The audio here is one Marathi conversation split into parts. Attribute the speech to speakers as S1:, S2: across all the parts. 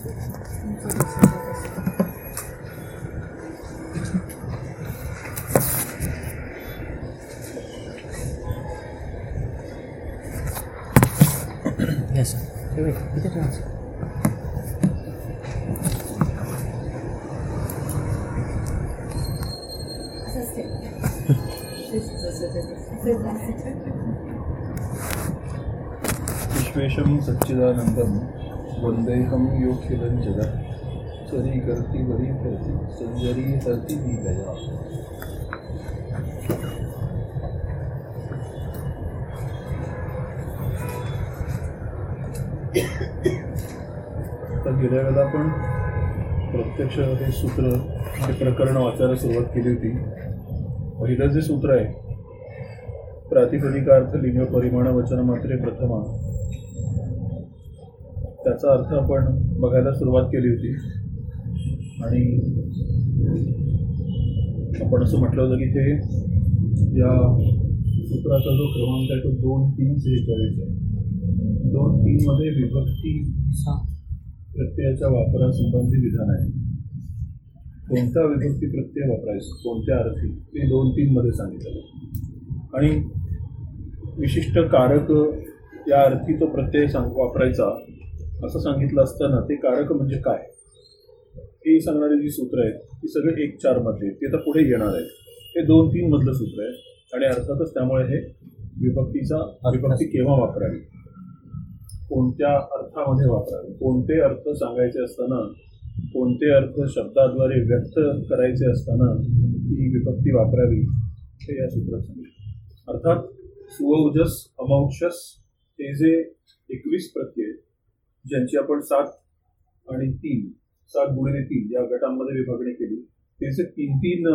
S1: Yes, sir. Wait, wait. Idę teraz.
S2: विश्वेशं सच्चिदानन्दं वन्देहं योग्यलं जगत्। सरी करती वरी करती संजरी धरती भी गया। तर गेल्या वेळेला आपण प्रत्यक्ष हे सूत्र हे प्रकरण वाचायला सुरुवात केली होती पहिलं जे सूत्र आहे प्रातिपदिकार्थ लिंग परिमाण वचन मात्रे प्रथमा त्याचा अर्थ आपण बघायला सुरुवात केली होती. आणि आपण असं म्हटलं होतं की ते या सूत्राचा जो क्रमांक आहे तो दोन तीन सेहेचाळीस आहे. दोन तीन मध्ये विभक्ती प्रत्ययाच्या वापरासंबंधी विधान आहे. कोणता विभक्ती प्रत्यय वापरायचा? कोणत्या अर्थी? ते दोन तीन मध्ये सांगितलं. आणि विशिष्ट कारक या अर्थी तो प्रत्यय सांग वापरायचा. असं सांगितलं असताना ते कारक म्हणजे काय? हे सांगणारी जी सूत्र आहेत ती सगळे एक चार मधले ते आता पुढे येणार आहेत. हे दोन तीन मधलं सूत्र आहे. आणि अर्थातच त्यामुळे हे विभक्तीचा विभक्ती केव्हा वापरावी? कोणत्या अर्थामध्ये वापरावी? कोणते अर्थ सांगायचे असताना कोणते अर्थ शब्दाद्वारे व्यक्त करायचे असताना ही विभक्ती वापरावी हे या सूत्रात सांगितलं. अर्थात सुवौजस अमौक्षस हे जे एकवीस प्रत्यय ज्यांची आपण सात आणि तीन सात गुणिले तीन या गटांमध्ये विभागणी केली त्यांचे तीन तीन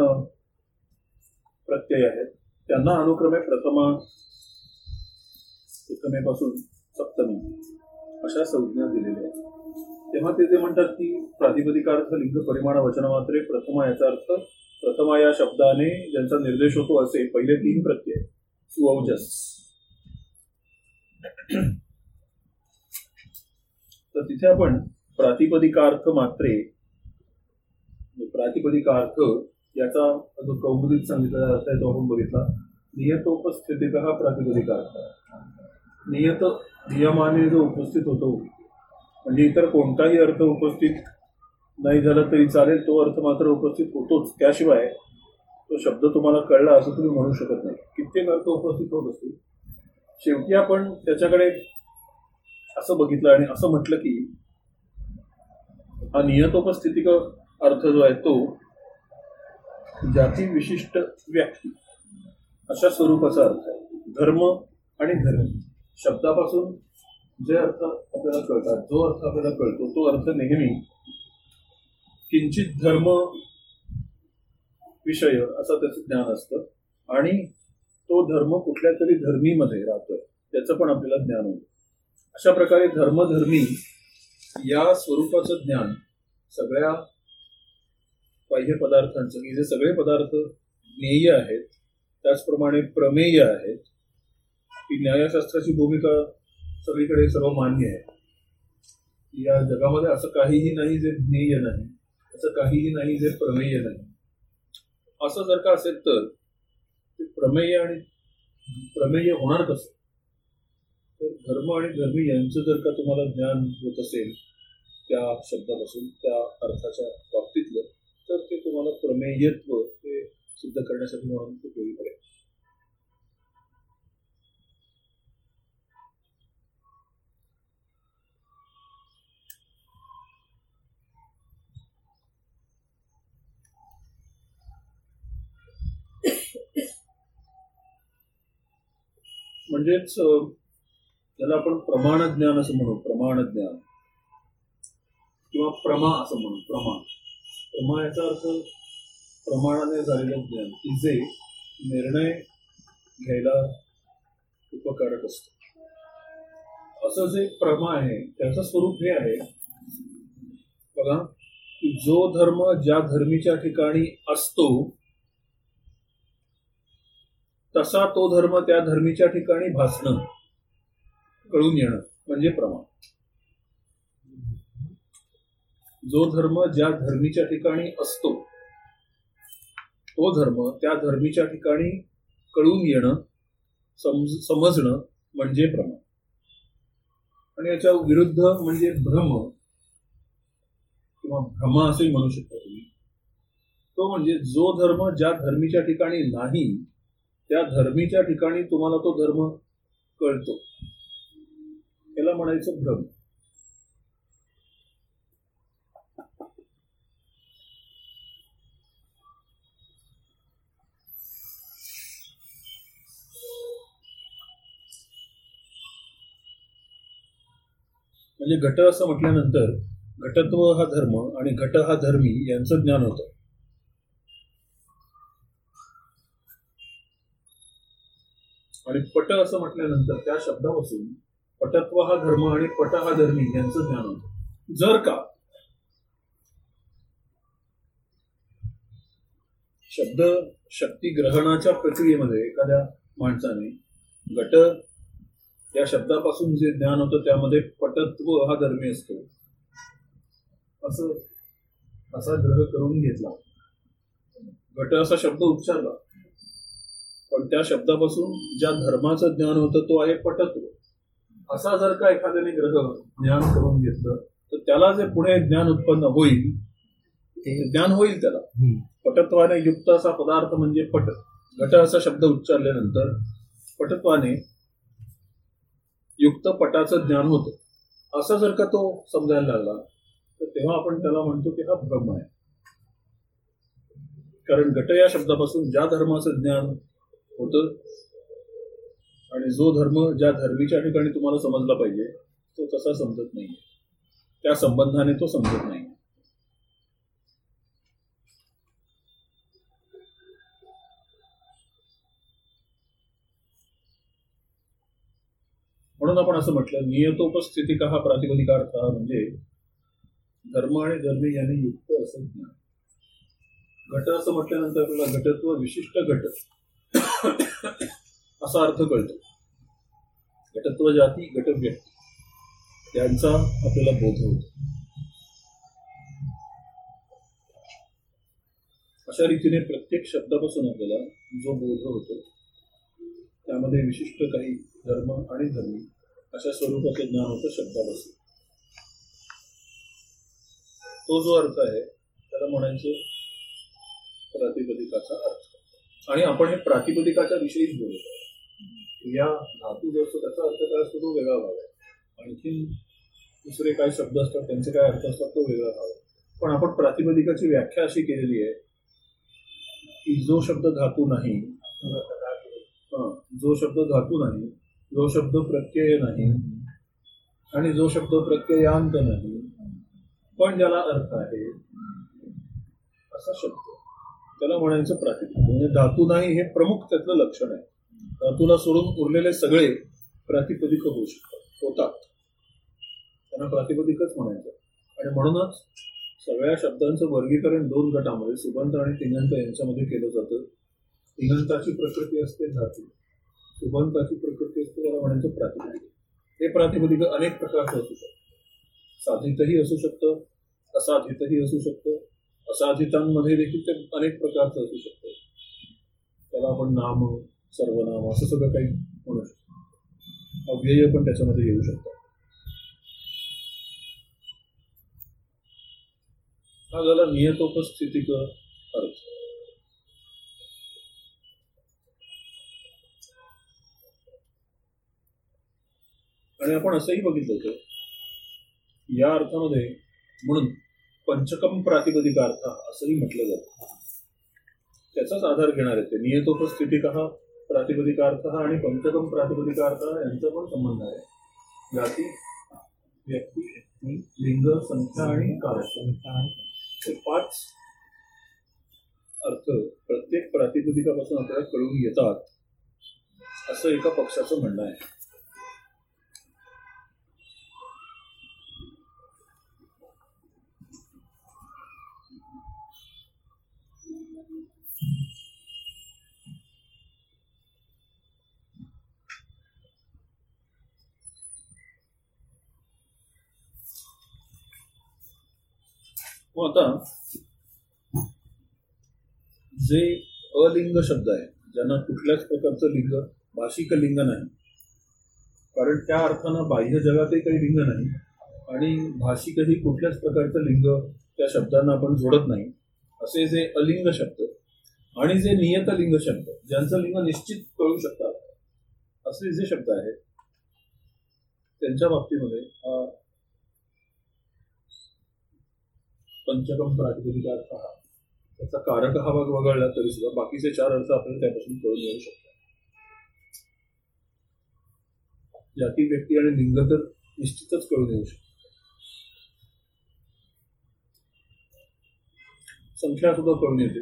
S2: प्रत्यय आहेत. त्यांना अनुक्रमे प्रथमा प्रथमेपासून सप्तमी अशा संज्ञा दिलेल्या आहेत. तेव्हा ते जे म्हणतात की प्रातिपदिकार्थ लिंग परिमाण वचन मात्रे प्रथमा याचा अर्थ प्रथमा या शब्दाने ज्यांचा निर्देश होतो असे पहिले तीन प्रत्यय सुअवजस तर तिथे आपण प्रातिपदिकार्थ मात्रे म्हणजे प्रातिपदिकार्थ याचा जो कौमुदीत सांगितलेला अर्थ आहे तो आपण बघितला. नियतोपस्थितिक हा प्रातिपदिकार्थ. नियत नियमाने जो उपस्थित होतो म्हणजे इतर कोणताही अर्थ उपस्थित नाही झाला तरी चालेल तो अर्थ मात्र उपस्थित होतोच. त्याशिवाय तो शब्द तुम्हाला कळला असं तुम्ही म्हणू शकत नाही. कित्येक अर्थ उपस्थित होत असतील. शेवटी आपण त्याच्याकडे असं बघितलं आणि असं म्हटलं की हा नियतोपस्थितिक अर्थ जो आहे तो जाती विशिष्ट व्यक्ती अशा स्वरूपाचा अर्थ आहे. धर्म आणि धर्म. शब्दापासून जे अर्थ आपल्याला कळतात जो अर्थ आपल्याला कळतो तो अर्थ नेहमी किंचित धर्म विषय असं त्याचं ज्ञान असतं. आणि तो धर्म कुठल्या तरी धर्मीमध्ये राहतोय त्याचं पण आपल्याला ज्ञान होतं. अशा प्रकारे धर्मधर्मी या स्वरूपाचं ज्ञान सगळ्या बाह्य पदार्थांचं की जे सगळे पदार्थ ज्ञेय आहेत त्याचप्रमाणे प्रमेय आहेत ही न्यायशास्त्राची भूमिका सगळीकडे सर्व मान्य आहे. या जगामध्ये असं काहीही नाही जे ज्ञेय नाही असं काहीही नाही जे प्रमेय नाही. असं जर का असेल तर ते प्रमेय आणि प्रमेय होणार कसं? धर्म आणि धर्मी यांचं जर का तुम्हाला ज्ञान होत असेल त्या शब्दापासून त्या अर्थाच्या बाबतीतलं तर ते तुम्हाला प्रमेयत्व हे सिद्ध करण्यासाठी म्हणून उपयोगी पडेल. म्हणजेच त्याला आपण प्रमाण ज्ञान असं म्हणू प्रमाण ज्ञान किंवा प्रमा असं म्हणू प्रमा. प्रमा याचा अर्थ प्रमाणाने झालेलं ज्ञान की जे निर्णय घ्यायला उपकारक असतो. असं जे प्रमा आहे त्याचं स्वरूप हे आहे बघा की जो धर्म ज्या धर्मीच्या ठिकाणी असतो तसा तो धर्म त्या धर्मीच्या ठिकाणी भासणं. कळून येणं म्हणजे प्रमाण. जो धर्म ज्या धर्मीच्या ठिकाणी असतो तो धर्म त्या धर्मीच्या ठिकाणी कळून येणं समज समजणं म्हणजे प्रमाण. आणि याच्या विरुद्ध म्हणजे भ्रम किंवा भ्रम असंही म्हणू शकता तुम्ही. तो म्हणजे जो धर्म ज्या धर्मीच्या ठिकाणी नाही त्या धर्मीच्या ठिकाणी तुम्हाला तो धर्म कळतो. म्हणायचं भ्रम. म्हणजे घट असं म्हटल्यानंतर घटत्व हा धर्म आणि घट हा धर्मी यांचं ज्ञान होतं. आणि पट असं म्हटल्यानंतर त्या शब्दापासून पटत्व हा धर्म आणि पट हा धर्मी यांचं ज्ञान होतं. जर का शब्द शक्ती ग्रहणाच्या प्रक्रियेमध्ये एखाद्या माणसाने घट या शब्दापासून जे ज्ञान होतं त्यामध्ये पटत्व हा धर्मी असतो असं असा ग्रह करून घेतला. घट असा शब्द उच्चारला. पण त्या शब्दापासून ज्या धर्माचं ज्ञान होतं तो आहे पटत्व. असा जर का एखाद्याने ग्रह ज्ञान करून घेतलं तर त्याला जे पुढे ज्ञान उत्पन्न होईल ते ज्ञान होईल त्याला. पटत्वाने युक्त असा पदार्थ म्हणजे पट. घट असा शब्द उच्चारल्यानंतर पटत्वाने युक्त पटाचं ज्ञान होतं. असं जर का तो समजायला लागला तर तेव्हा आपण त्याला म्हणतो की हा ब्रह्म आहे. कारण घट या शब्दापासून ज्या धर्माचं ज्ञान होतं आणि जो धर्म ज्या धर्मीच्या ठिकाणी तुम्हाला समजला पाहिजे तो तसा समजत नाही त्या संबंधाने तो समजत नाही म्हणून आपण असं म्हटलं नियतोपस्थितिक हा प्रातिपदिकार्थ हा म्हणजे धर्म आणि धर्मी यांनी युक्त असं ज्ञान. घट असं म्हटल्यानंतर आपल्याला घटत्व विशिष्ट घट असा अर्थ कळतो. घटत्व जाती घट व्यक्ती यांचा आपल्याला बोध होतो. अशा रीतीने प्रत्येक शब्दापासून आपल्याला जो बोध होतो त्यामध्ये विशिष्ट काही धर्म आणि धर्मी अशा स्वरूपाचे ज्ञान होतं शब्दापासून. तो जो अर्थ आहे त्याला म्हणायचं प्रातिपदिकाचा अर्थ. आणि आपण हे प्रातिपदिकाच्या विषयीच बोलत. आहोत या धातू जो असतो त्याचा अर्थ काय असतो तो वेगळा भाग आहे. आणखी दुसरे काय शब्द असतात त्यांचे काय अर्थ असतात तो वेगळा भाग आहे. पण आपण प्रातिपदिकाची व्याख्या अशी केलेली आहे की जो शब्द धातू नाही जो शब्द धातू नाही जो शब्द प्रत्यय नाही आणि जो शब्द प्रत्ययांत नाही पण ज्याला अर्थ आहे असा शब्द. त्याला म्हणायचं प्रातिपदिक. म्हणजे धातू नाही हे प्रमुख त्यातलं लक्षण आहे. धातूला सोडून उरलेले सगळे प्रातिपदिक होऊ शकतात होतात. त्यांना प्रातिपदिकच म्हणायचं. आणि म्हणूनच सगळ्या शब्दांचं वर्गीकरण दोन गटामध्ये सुबंत आणि तिंगंत यांच्यामध्ये केलं जातं. तिंगंताची प्रकृती असते धातू. सुबंताची प्रकृती असते त्याला म्हणायचं प्रातिपदिक. हे प्रातिपदिक अनेक प्रकारचं असू शकतं साधितही असू शकतं असाधितही असू शकतं. असाधितांमध्ये देखील ते अनेक प्रकारचं असू शकतं. त्याला आपण नाम सर्वनाम असं सगळं काही म्हणू शकतो. अव्यय पण त्याच्यामध्ये येऊ शकतात हा झाला नियतोपस्थितिक अर्थ. आणि आपण असंही बघितलं होतं या अर्थामध्ये म्हणून पंचकम प्रातिपदिकार्थ असंही म्हटलं जातं. त्याचाच आधार घेणार आहे ते. नियतोपस्थितिक हा प्रातिपदिकार्थ आणि पंचकम प्रातिपदिकार्थ यांचा पण संबंध आहे. जाती व्यक्ती लिंग संख्या आणि काळ. हे पाच अर्थ प्रत्येक प्रातिपदिकापासून आपल्याला कळून येतात असं एका पक्षाचं म्हणणं आहे. मग आता जे अलिंग शब्द आहे ज्यांना कुठल्याच प्रकारचं लिंग भाषिक लिंग नाही कारण त्या अर्थानं बाह्य जगातही काही लिंग नाही आणि भाषिकही कुठल्याच प्रकारचं लिंग त्या शब्दांना आपण जोडत नाही असे जे अलिंग शब्द आणि जे नियतलिंग शब्द ज्यांचं लिंग निश्चित कळू शकतात असे जे शब्द आहेत त्यांच्या बाबतीमध्ये पंचकम प्रातिपदिक अर्थ हा त्याचा कारक हा भाग वगळला तरी सुद्धा बाकीचे चार अर्थ आपण त्यापासून कळून येऊ शकतात जाती व्यक्ती आणि लिंग तर निश्चितच कळून येऊ शकतात संख्या सुद्धा कळून येते.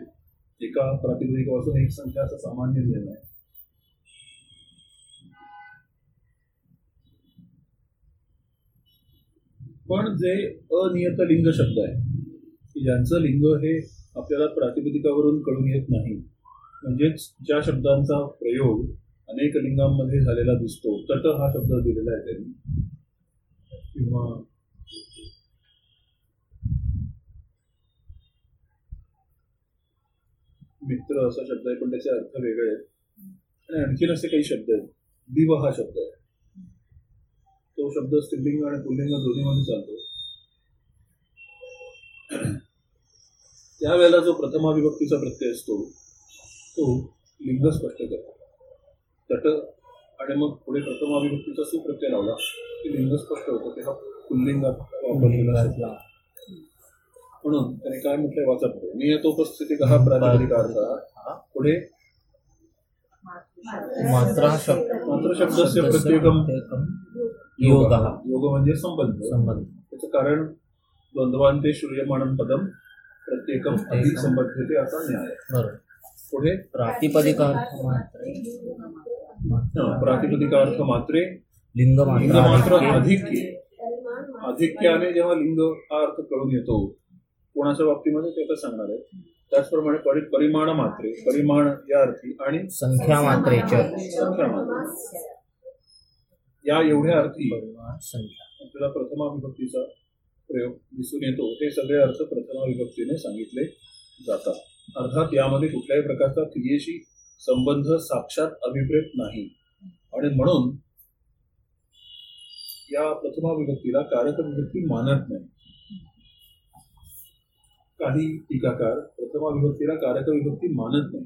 S2: एका प्रातिपदिकापासून एक संख्या असा सामान्य नियम आहे. पण जे अनियत लिंग शब्द आहे यांचं लिंग हे आपल्याला प्रातिपदिकावरून कळून येत नाही. म्हणजेच ज्या शब्दांचा प्रयोग अनेक लिंगांमध्ये झालेला दिसतो तट हा शब्द दिलेला आहे त्यांनी. किंवा मित्र असा शब्द आहे पण त्याचे अर्थ वेगळे आहेत. आणि आणखीन असे काही शब्द आहेत. दिव हा शब्द आहे. तो शब्द स्त्रीलिंग आणि पुल्लिंग दोन्हीमध्ये चालतो. त्यावेळेला जो प्रथमा विभक्तीचा प्रत्यय असतो तो लिंग स्पष्ट करतो. तट आणि मग पुढे प्रथमा विभक्तीचा सुप्रत्यय लावला की लिंग स्पष्ट होतं तेव्हा पुल्लिंगात वापरलेला शब्द म्हणून त्याने काय म्हटलंय वाचत नियतोपस्थिती हा प्रातिपदिक अर्थ पुढे?
S1: मात्रा शब्द.
S2: मात्र शब्दस्य प्रत्येकम
S1: योग.
S2: योग. म्हणजे संबंध.
S1: संबंध.
S2: त्याचं कारण द्वंद्वांते श्रूयमाणम पदम प्रत्येकम अधिक संबद्धते असा न्याय। पुढे?
S1: प्रातिपदिकार्थ मात्रे
S2: प्रातिपदिकार्थ मात्रे
S1: लिंग
S2: लिंग मात्र अधिक्य अधिक्याने जेव्हा लिंग हा अर्थ कळून येतो कोणाच्या बाबतीमध्ये ते तर सांगणार आहे त्याचप्रमाणे परि परिमाण मात्रे परिमाण या अर्थी आणि
S1: संख्या मात्रेच्या.
S2: संख्या मात्रे. या एवढ्या अर्थी
S1: संख्या.
S2: आपल्याला प्रथमा विभक्तीचा प्रयोग दिसून येतो. हे सगळे अर्थ प्रथमा विभक्तीने सांगितले जातात. अर्थात यामध्ये कुठल्याही प्रकारचा क्रियेशी संबंध साक्षात अभिप्रेत नाही. आणि म्हणून या प्रथमा विभक्तीला कारक विभक्ती मानत नाही. काही टीकाकार प्रथमा विभक्तीला कारक विभक्ती मानत नाही.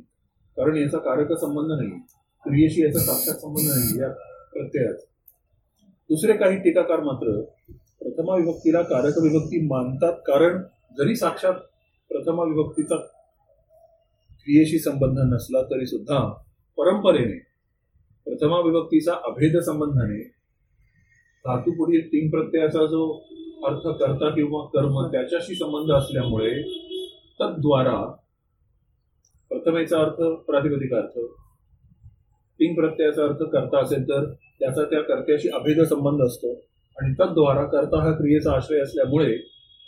S2: कारण याचा कारक संबंध नाही. क्रियेशी याचा साक्षात संबंध नाही या प्रत्ययाचा दुसरे काही टीकाकार मात्र प्रथमा विभक्तीला कारक विभक्ती मानतात. कारण जरी साक्षात प्रथमा विभक्तीचा क्रियेशी संबंध नसला तरी सुद्धा परंपरेने प्रथमा विभक्तीचा अभेद संबंधाने धातू पुढील तीन प्रत्ययाचा जो अर्थ करता किंवा कर्म त्याच्याशी संबंध असल्यामुळे तद्वारा प्रथमेचा अर्थ प्रातिपदिक अर्थ तीन प्रत्ययाचा अर्थ करता असेल तर त्याचा त्या कर्त्याशी अभेद संबंध असतो. आणि तद्वारा कर्ता हा क्रियेचा आश्रय असल्यामुळे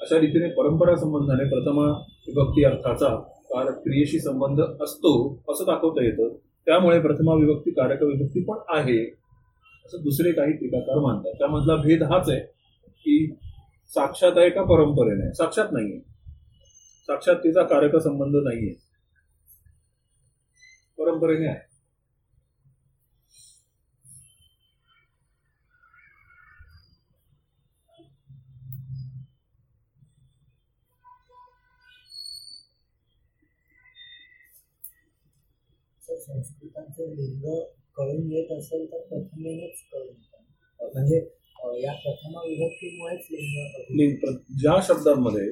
S2: अशा रीतीने परंपरा संबंधाने प्रथमा विभक्ती अर्थाचा कार क्रियेशी संबंध असतो असं दाखवता येतं. त्यामुळे प्रथमा विभक्ती कारक विभक्ती पण आहे असं दुसरे काही टीकाकार मानतात. त्यामधला भेद हाच आहे की साक्षात आहे का परंपरेने? साक्षात नाहीये. साक्षात तिचा कारक संबंध नाहीये. परंपरेने आहे
S3: जर संस्कृतांचे लिंग कळून येत असेल तर प्रथमेनेच कळून म्हणजे या प्रथमा विभक्तीमुळेच लिंग
S2: लिंग ज्या शब्दांमध्ये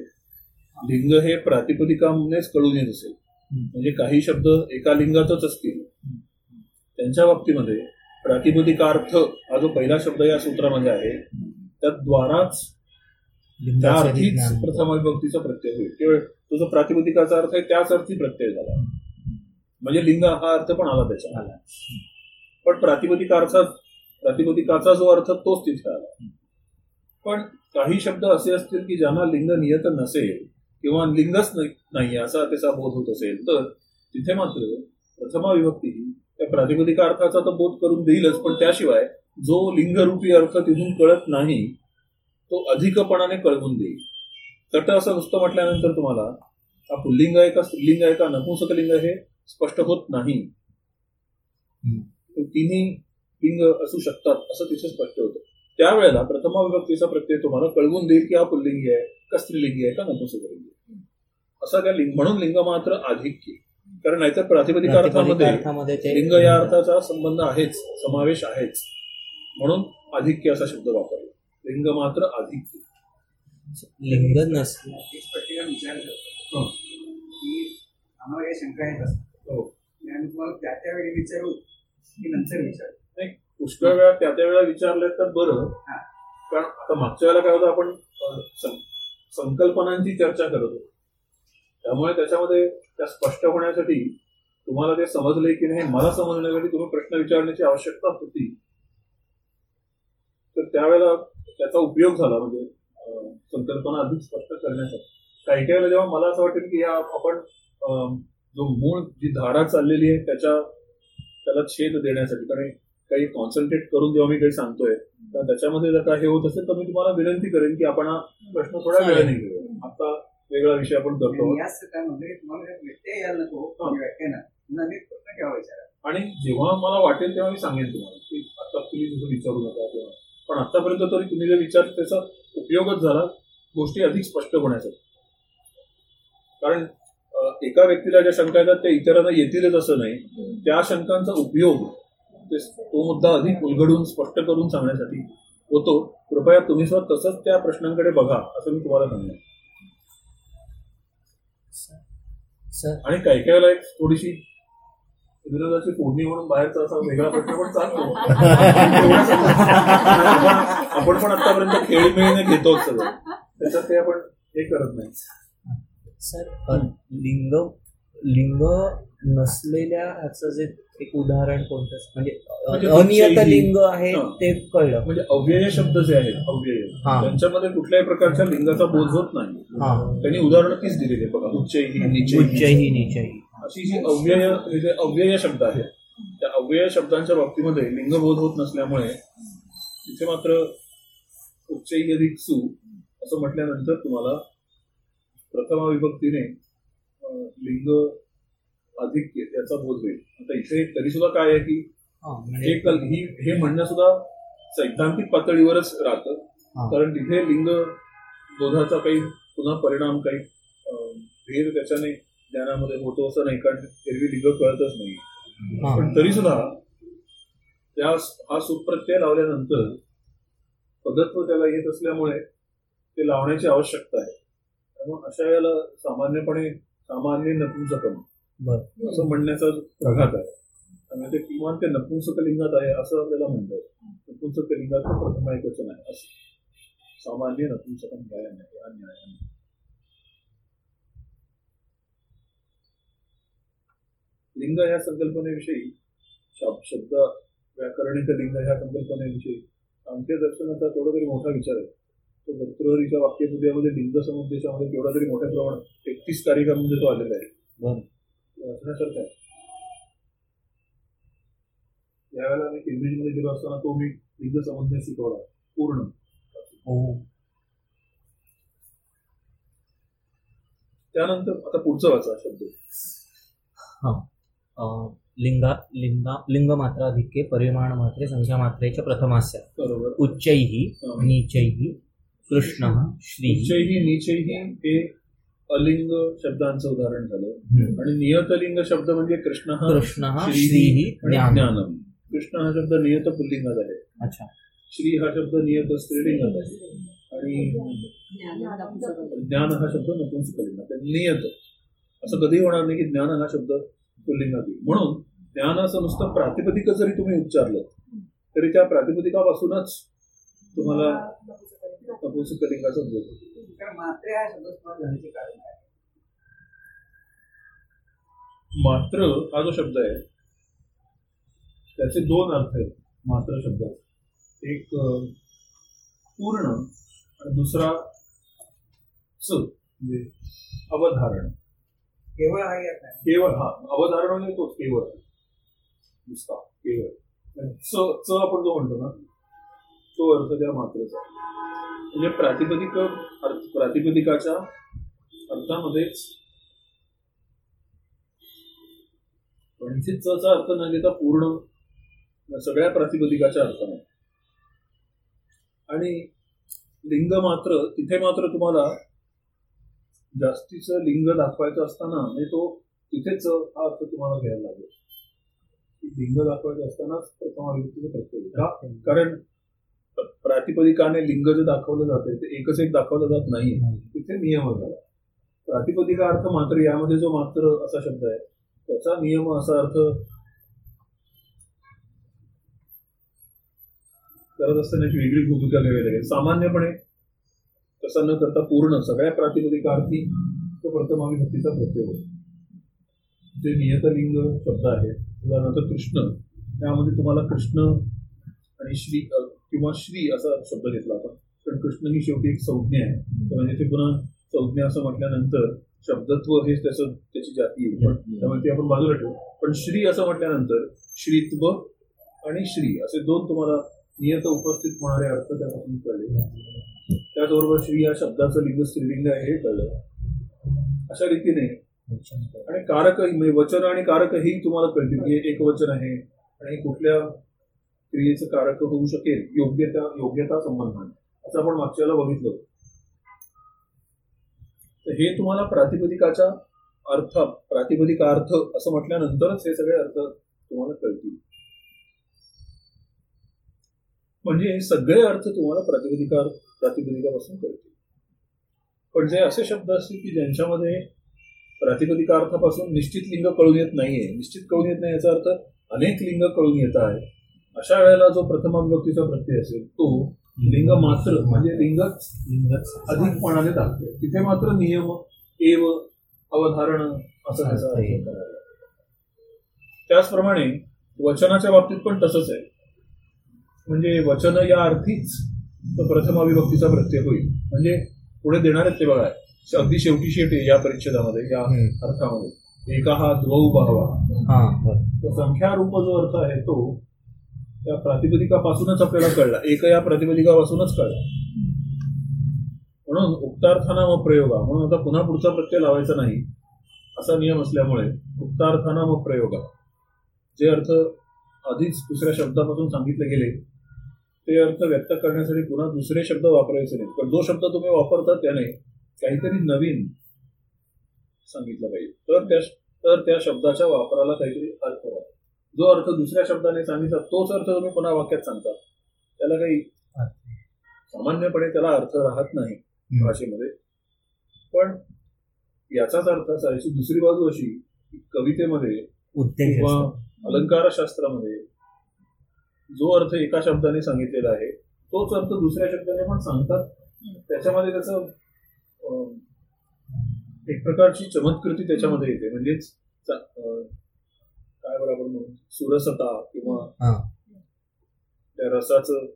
S2: लिंग हे प्रातिपदिकानेच कळून येत असेल म्हणजे काही शब्द एका लिंगातच असतील त्यांच्या बाबतीमध्ये प्रातिपदिकार्थ हा जो पहिला शब्द या सूत्रामध्ये आहे त्यात द्वाराच त्या
S1: लिंगाचे
S2: अर्थीच. प्रथम विभक्तीचा प्रत्यय होईल. केवळ तो जो प्रातिपदिकाचा अर्थ आहे त्याच अर्थी प्रत्यय झाला. म्हणजे लिंग हा अर्थ पण आला त्याच्या.
S1: आला.
S2: पण प्रातिपदिकाचा प्रातिपदिकाचा जो अर्थ तोच तिथे आला. पण काही शब्द असे असतील की ज्यांना लिंग नियत नसेल किंवा लिंगच नाही- असा त्याचा बोध होत असेल तर तिथे मात्र प्रथमा विभक्ती त्या प्रातिपदिका अर्थाचा तर बोध करून देईलच पण त्याशिवाय जो लिंगरूपी अर्थ तिथून कळत नाही तो अधिकपणाने कळवून देईल. तट असं नुसतं म्हटल्यानंतर तुम्हाला हा पुल्लिंग आहे का स्त्रीलिंग आहे का नपुंसकलिंग आहे हे स्पष्ट होत नाही. तिन्ही लिंग असू शकतात असं तिथे स्पष्ट होतं. त्यावेळेला प्रथमा विभक्तीचा प्रत्यय तुम्हाला कळवून देईल की हा पुल्लिंगी आहे का स्त्रीलिंगी आहे का नपुंसकलिंगी आहे. असा त्या लिंग म्हणून लिंग मात्र अधिक्य कारण नाहीतर प्रातिपदिक अर्थामध्ये लिंग या अर्थाचा संबंध आहेच समावेश आहेच. म्हणून अधिक्य असा शब्द वापरला. लिंग मात्र अधिक्य
S1: लिंग नसलं
S2: हं.
S4: आम्हाला काही शंका येत असतात
S2: हो.
S4: आणि आम्ही तुम्हाला त्या त्यावेळी विचारू की नंतर विचारू.
S2: नाही पुष्कळ वेळा त्या त्या वेळा विचारलं तर बरं. कारण आता मागच्या वेळेला काय होतं आपण संकल्पनांची चर्चा करत होतो. त्यामुळे त्याच्यामध्ये त्या स्पष्ट होण्यासाठी तुम्हाला ते समजले की नाही मला समजण्यासाठी तुम्ही प्रश्न विचारण्याची आवश्यकता होती. तर त्यावेळेला त्याचा उपयोग झाला म्हणजे संकल्पना अधिक स्पष्ट करण्यासाठी काही काही वेळेला जेव्हा मला असं वाटेल की या आपण जो मूळ जी धारा चाललेली आहे त्याच्या त्याला छेद देण्यासाठी कारण काही कॉन्सन्ट्रेट करून जेव्हा मी काही सांगतोय तर त्याच्यामध्ये जर काय हे होत असेल तर मी तुम्हाला विनंती करेन की आपण हा प्रश्न
S1: चालेल.
S2: वेळाने घेऊया. आता वेगळा विषय आपण करतो.
S4: तुम्हाला व्यत्यय यायला नको म्हणजे प्रश्न विचारा
S2: आणि जेव्हा मला वाटेल तेव्हा मी सांगेन तुम्हाला की आता तुम्ही जसं विचारू नका तेव्हा. पण आतापर्यंत तरी तुम्ही जे विचार त्याचा उपयोगच झाला गोष्टी अधिक स्पष्ट होण्यासाठी. कारण एका व्यक्तीला ज्या शंका येतात त्या इतरांना येतीलच असं नाही. त्या शंकांचा उपयोग ते तो मुद्दा अधिक उलगडून स्पष्ट करून सांगण्यासाठी होतो. कृपया तुम्ही सुद्धा तसंच त्या प्रश्नांकडे बघा असं मी तुम्हाला सांगेन
S1: सर
S2: आणि काही काही वेळेला एक थोडीशी विरोधाची फोडणी म्हणून बाहेरचा असा वेगळा प्रश्न पण चालतो. आपण पण आतापर्यंत खेळी मिळीने घेतो सगळं. त्याच्यात काही आपण हे करत नाही.
S1: सर लिंग लिंग नसलेल्या ह्याचं जे एक उदाहरण कोणतं? म्हणजे
S2: म्हणजे
S1: अनियत लिंग आहे. ते कळलं.
S2: म्हणजे अव्यय शब्द जे आहेत अव्यय. त्यांच्यामध्ये कुठल्याही प्रकारच्या लिंगाचा बोध होत नाही.
S1: हा.
S2: त्यांनी उदाहरणं तीच दिलेली आहे बघा. उच्चही
S1: उच्चही निचही
S2: अशी जी अव्यय जे अव्यय शब्द आहेत त्या अव्यय शब्दांच्या बाबतीमध्ये लिंगबोध होत नसल्यामुळे तिथे मात्र उच्चही अधिक सु असं म्हटल्यानंतर तुम्हाला प्रथमा विभक्तीने लिंग अधिक याचा बोध होईल आता इथे तरी सुद्धा काय आहे की
S1: हा,
S2: हे
S1: म्हणजे
S2: कल ही हे म्हणणं सुद्धा सैद्धांतिक पातळीवरच राहतं. कारण तिथे लिंग बोधाचा काही पुन्हा परिणाम काही भेद त्याच्याने ज्ञानामध्ये होतो असं नाही कारण एरवी लिंग कळतच नाही. पण तरी सुद्धा त्या हा सुप्रत्यय लावल्यानंतर पदत्व त्याला येत असल्यामुळे ते लावण्याची आवश्यकता आहे त्यामुळे अशा वेळेला सामान्यपणे सामान्य नपुंसकम असं म्हणण्याचा प्रघात आहे. ते किमान ते नपुंसक लिंगात आहे असं आपल्याला म्हणतात नपुंसक लिंगात ते प्रथम एक वचन आहे असं. सामान्य नपुंसकम न्याय नाही न्याय आहे. लिंग या संकल्पनेविषयी शब- शब्द व्याकरणिक लिंग ह्या संकल्पनेविषयी आमच्या दर्शनाचा केवढा तरी मोठा विचार आहे. भर्तृहरीच्या वाक्यपुद्यामध्ये लिंग समुद्देशामध्ये केवढा तरी मोठ्या प्रमाणात एकतीस तारिखामध्ये तो आलेला आहे. वाचण्यासारखं आहे यावेळेला मी केंब्रिजमध्ये गेलो असताना तो मी लिंग समजणे शिकवला पूर्ण.
S1: हो
S2: त्यानंतर आता पुढचं वाचा शब्द.
S1: अ, लिंगा लिंगा लिंग मात्रा अधिके परिमाण मात्रे संख्या मात्रेच्या प्रथमास्य
S2: बरोबर.
S1: उच्चैः
S2: हा.
S1: कृष्णः श्रीः.
S2: उच्चैही नीचैही हे अलिंग शब्दांचं उदाहरण झालं. आणि नियतलिंग शब्द म्हणजे कृष्ण
S1: कृष्णः श्रीः ज्ञान.
S2: कृष्ण हा शब्द नियत पुल्लिंगात आहे.
S1: अच्छा.
S2: श्री हा शब्द नियत स्त्रीलिंगात आहे. आणि ज्ञान हा शब्द नपुंसकलिंगात आहे. नियत. असं कधी होणार नाही की ज्ञान हा शब्द पुल्लिंगात येईल. म्हणून ज्ञान असं नुसतं प्रातिपदिक जरी तुम्ही उच्चारलं तरी त्या प्रातिपदिकापासूनच तुम्हाला बोध
S4: मात्रे हा शब्द कारण
S2: मात्र हा जो शब्द आहे त्याचे दोन अर्थ आहेत मात्र शब्दाचे. एक पूर्ण आणि दुसरा च म्हणजे अवधारण.
S4: केवळ हा
S2: केवळ हा अवधारण म्हणजे तोच केवळ. नुसता केवळ. च आपण जो म्हणतो ना तो अर्थ त्या मात्रेचा म्हणजे प्रातिपदिक अर्थ प्रातिपदिकाच्या अर्थामध्येच चा अर्थ न घेता पूर्ण सगळ्या प्रातिपदिकाच्या अर्थाने आणि लिंग मात्र तिथे मात्र तुम्हाला जास्तीचं लिंग दाखवायचं असताना म्हणजे तो तिथेच हा अर्थ तुम्हाला घ्यायला लागेल. लिंग दाखवायचं असतानाच प्रथमाविभक्तीचं प्रत्यय. कारण प्रातिपदिकाने लिंग जे दाखवलं जाते ते एकच एक दाखवलं जात नाही. तिथे नियम झाला प्रातिपदिका अर्थ मात्र यामध्ये जो मात्र असा शब्द आहे त्याचा नियम असा अर्थ करत असताना एक वेगळी भूमिका घ्यावी लागेल. सामान्यपणे तसा न करता पूर्ण सगळ्या प्रातिपदिकार्थी तो प्रथमाविभक्तीचा प्रत्यय होतो जे नियतलिंग शब्द आहेत उदाहरणार्थ कृष्ण त्यामध्ये तुम्हाला कृष्ण आणि श्री किंवा श्री असा शब्द घेतला आपण. कारण कृष्ण ही शेवटी एक संज्ञा आहे. त्यामुळे ते पुन्हा संज्ञा असं म्हटल्यानंतर शब्दत्व हे त्याचं त्याची जाती आहे. पण त्यामुळे ती आपण बाजूला ठेवू. पण श्री असं म्हटल्यानंतर श्रीत्व आणि श्री असे दोन तुम्हाला नियत उपस्थित होणारे अर्थ त्यापासून कळले. त्याचबरोबर श्री या शब्दाचं लिंग स्त्रीलिंग आहे हे कळलं. अशा रीतीने आणि कारक म्हणजे वचन आणि कारक ही तुम्हाला कळतील की एक वचन आहे. आणि कुठल्या क्रियेचं कारक होऊ शकेल योग्यता योग्यता संबंधाने. असं आपण मागच्याला बघितलं तर हे तुम्हाला प्रातिपदिकाच्या अर्थ प्रातिपदिकार्थ असं म्हटल्यानंतरच हे सगळे अर्थ तुम्हाला कळतील. म्हणजे हे सगळे अर्थ तुम्हाला प्रातिपदिकार प्रातिपदिकापासून कळतील. पण जे असे शब्द असतील की ज्यांच्यामध्ये प्रातिपदिकार्थापासून निश्चित लिंग कळून येत नाहीये निश्चित कळून येत नाही याचा अर्थ अनेक लिंग कळून येत आहे अशा वेळेला जो प्रथमाविभक्तीचा प्रत्यय असेल तो लिंग मात्र म्हणजे लिंगच
S1: लिंगच
S2: अधिकपणाने दाखवेल. तिथे मात्र नियम एव अवधारण असं त्याचा त्याचप्रमाणे वचनाच्या बाबतीत पण तसंच आहे. म्हणजे वचन या अर्थीच तो प्रथमाविभक्तीचा प्रत्यय होईल. म्हणजे पुढे देणार आहेत ते बघा. अगदी शेवटी शेवटी या परिच्छेदामध्ये या. अर्थामध्ये. एका हा द्वौ बहवा.
S1: हा
S2: संख्यारूप जो अर्थ आहे तो त्या प्रातिपदिकापासूनच आपल्याला कळला. एक या प्रातिपदिकापासूनच कळला. म्हणून उक्तार्थानाम प्रयोगा म्हणून आता पुन्हा पुढचा प्रत्यय लावायचा नाही असा नियम असल्यामुळे उक्तार्थानाम प्रयोगा जे अर्थ आधीच दुसऱ्या शब्दापासून सांगितले गेले ते अर्थ व्यक्त करण्यासाठी पुन्हा दुसरे शब्द वापरायचे नाहीत. पण जो शब्द तुम्ही वापरता त्याने काहीतरी नवीन सांगितलं पाहिजे. तर त्या तर त्या शब्दाच्या वापराला काहीतरी अर्थ राहतो जो अर्थ दुसऱ्या शब्दाने सांगितला तोच अर्थ तुम्ही पुन्हा वाक्यात सांगता त्याला काही सामान्यपणे त्याला अर्थ राहत नाही. भाषेमध्ये पण याचाच अर्थ असा याची दुसरी बाजू अशी की कवितेमध्ये किंवा. अलंकारशास्त्रामध्ये जो अर्थ एका शब्दाने सांगितलेला आहे तोच अर्थ दुसऱ्या शब्दाने पण सांगतात त्याच्यामध्ये त्याचं एक प्रकारची चमत्कृती त्याच्यामध्ये येते म्हणजेच काय बरोबर म्हणू सुरसता किंवा. त्या रसाचं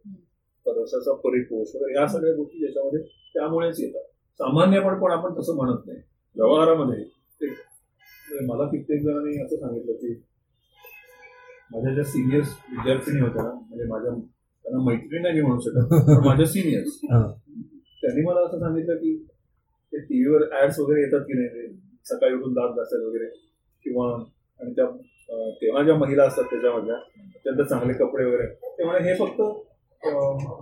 S2: रसाचा परिपोष वगैरे या सगळ्या गोष्टी त्याच्यामध्ये त्यामुळेच येतात सामान्यपणे पण आपण तसं म्हणत नाही व्यवहारामध्ये ते म्हणजे मला कित्येक जणांनी असं सांगितलं की माझ्या ज्या सिनियर्स विद्यार्थिनी होत्या ना म्हणजे माझ्या त्यांना मैत्रिणी नाही म्हणू शकत पण माझ्या सिनियर्स. त्यांनी मला असं सांगितलं की ते टीव्हीवर ऍड्स वगैरे येतात की नाही सकाळी उठून दात घासायला वगैरे किंवा आणि त्या तेव्हा ज्या महिला असतात त्याच्यामधल्या अत्यंत चांगले कपडे वगैरे ते म्हणे हे फक्त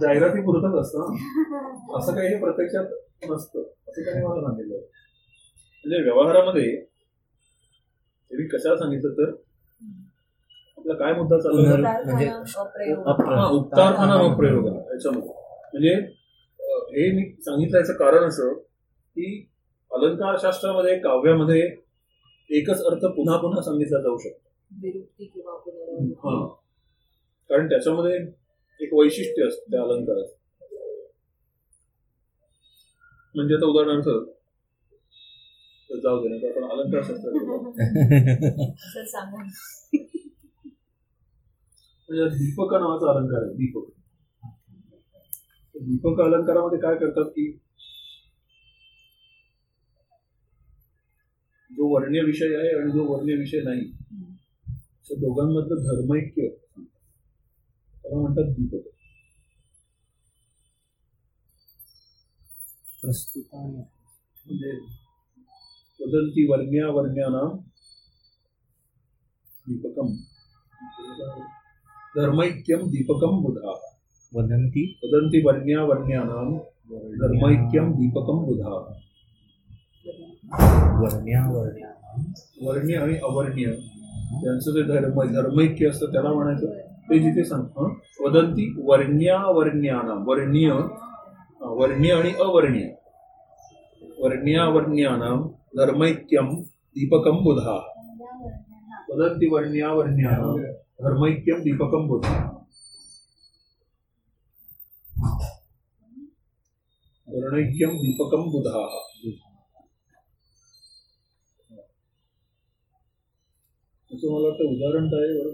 S2: जाहिराती पुरतच असतं. असं काही हे प्रत्यक्षात नसतं असं त्यांनी मला सांगितलं. म्हणजे व्यवहारामध्ये ते मी कशाला सांगितलं तर आपला काय मुद्दा चालू
S1: म्हणजे अप्र-
S2: हा प्रयोग आहे याच्यामध्ये. म्हणजे हे मी सांगितल्याचं कारण असं की अलंकार शास्त्रामध्ये काव्यामध्ये एकच अर्थ पुन्हा पुन्हा सांगितला जाऊ शकतो.
S5: विरुक्ती किंवा
S2: हा. कारण त्याच्यामध्ये एक वैशिष्ट्य असतं त्या अलंकाराचं म्हणजे आता उदाहरणार्थ जाऊ दे आपण अलंकार म्हणजे दीपक नावाचा अलंकार आहे दीपक. दीपक अलंकारामध्ये काय करतात की जो वर्णीय विषय आहे आणि जो वर्णीय विषय नाही त्या दोघांमधलं धर्मैक्य त्याला म्हणतात दीपक.
S1: प्रस्तुत आणि
S2: म्हणजे वदंती वर्ण्या वर्ण्याना दीपकम धर्मैक्यम दीपकम बुधा.
S1: वदंती
S2: वदंती वर्ण्या वर्ण्यानाम धर्मैक्यम दीपकम बुधा.
S1: वर्ण्या वर्ण्या
S2: वर्ण्य आणि अवर्ण्य. त्यांचं जे धर्म धर्मैक्य असतं त्याला म्हणायचं. ते जिथे सांग वदंती वर्ण्या वर्ण्यानाम वर्णीय अं, वर्ण्य आणि अवर्ण्य. वर्ण्यावर्ण्यानाम धर्मैक्यम दीपकम बुधा. वदंती वर्ण्यावर्ण्यानाम धर्मैक्यम दीपकम बुधा. वर्णैक्यम दीपकम बुधा. असं मला वाटतं उदाहरण काय आहे बरं?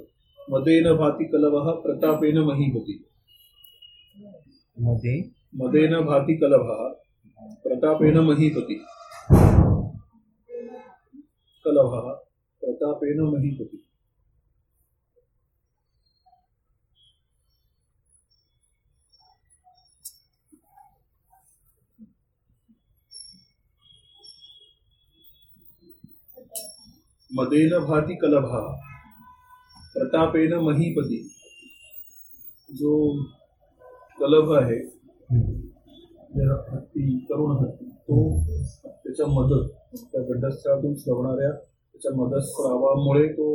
S2: मदेन भाती कलवः प्रतापेन महीपती
S1: मध्ये?
S2: मदेन भाती कलभः प्रतापेन महीपती कलभः प्रतापेन महीपती मदेन भाती कलभा प्रतापेन महीपती. जो कलभ आहे हत्ती तरुण हत्ती तो त्याच्या मदत त्या गड्डस्थळातून श्रवणाऱ्या त्याच्या मदस्रावामुळे तो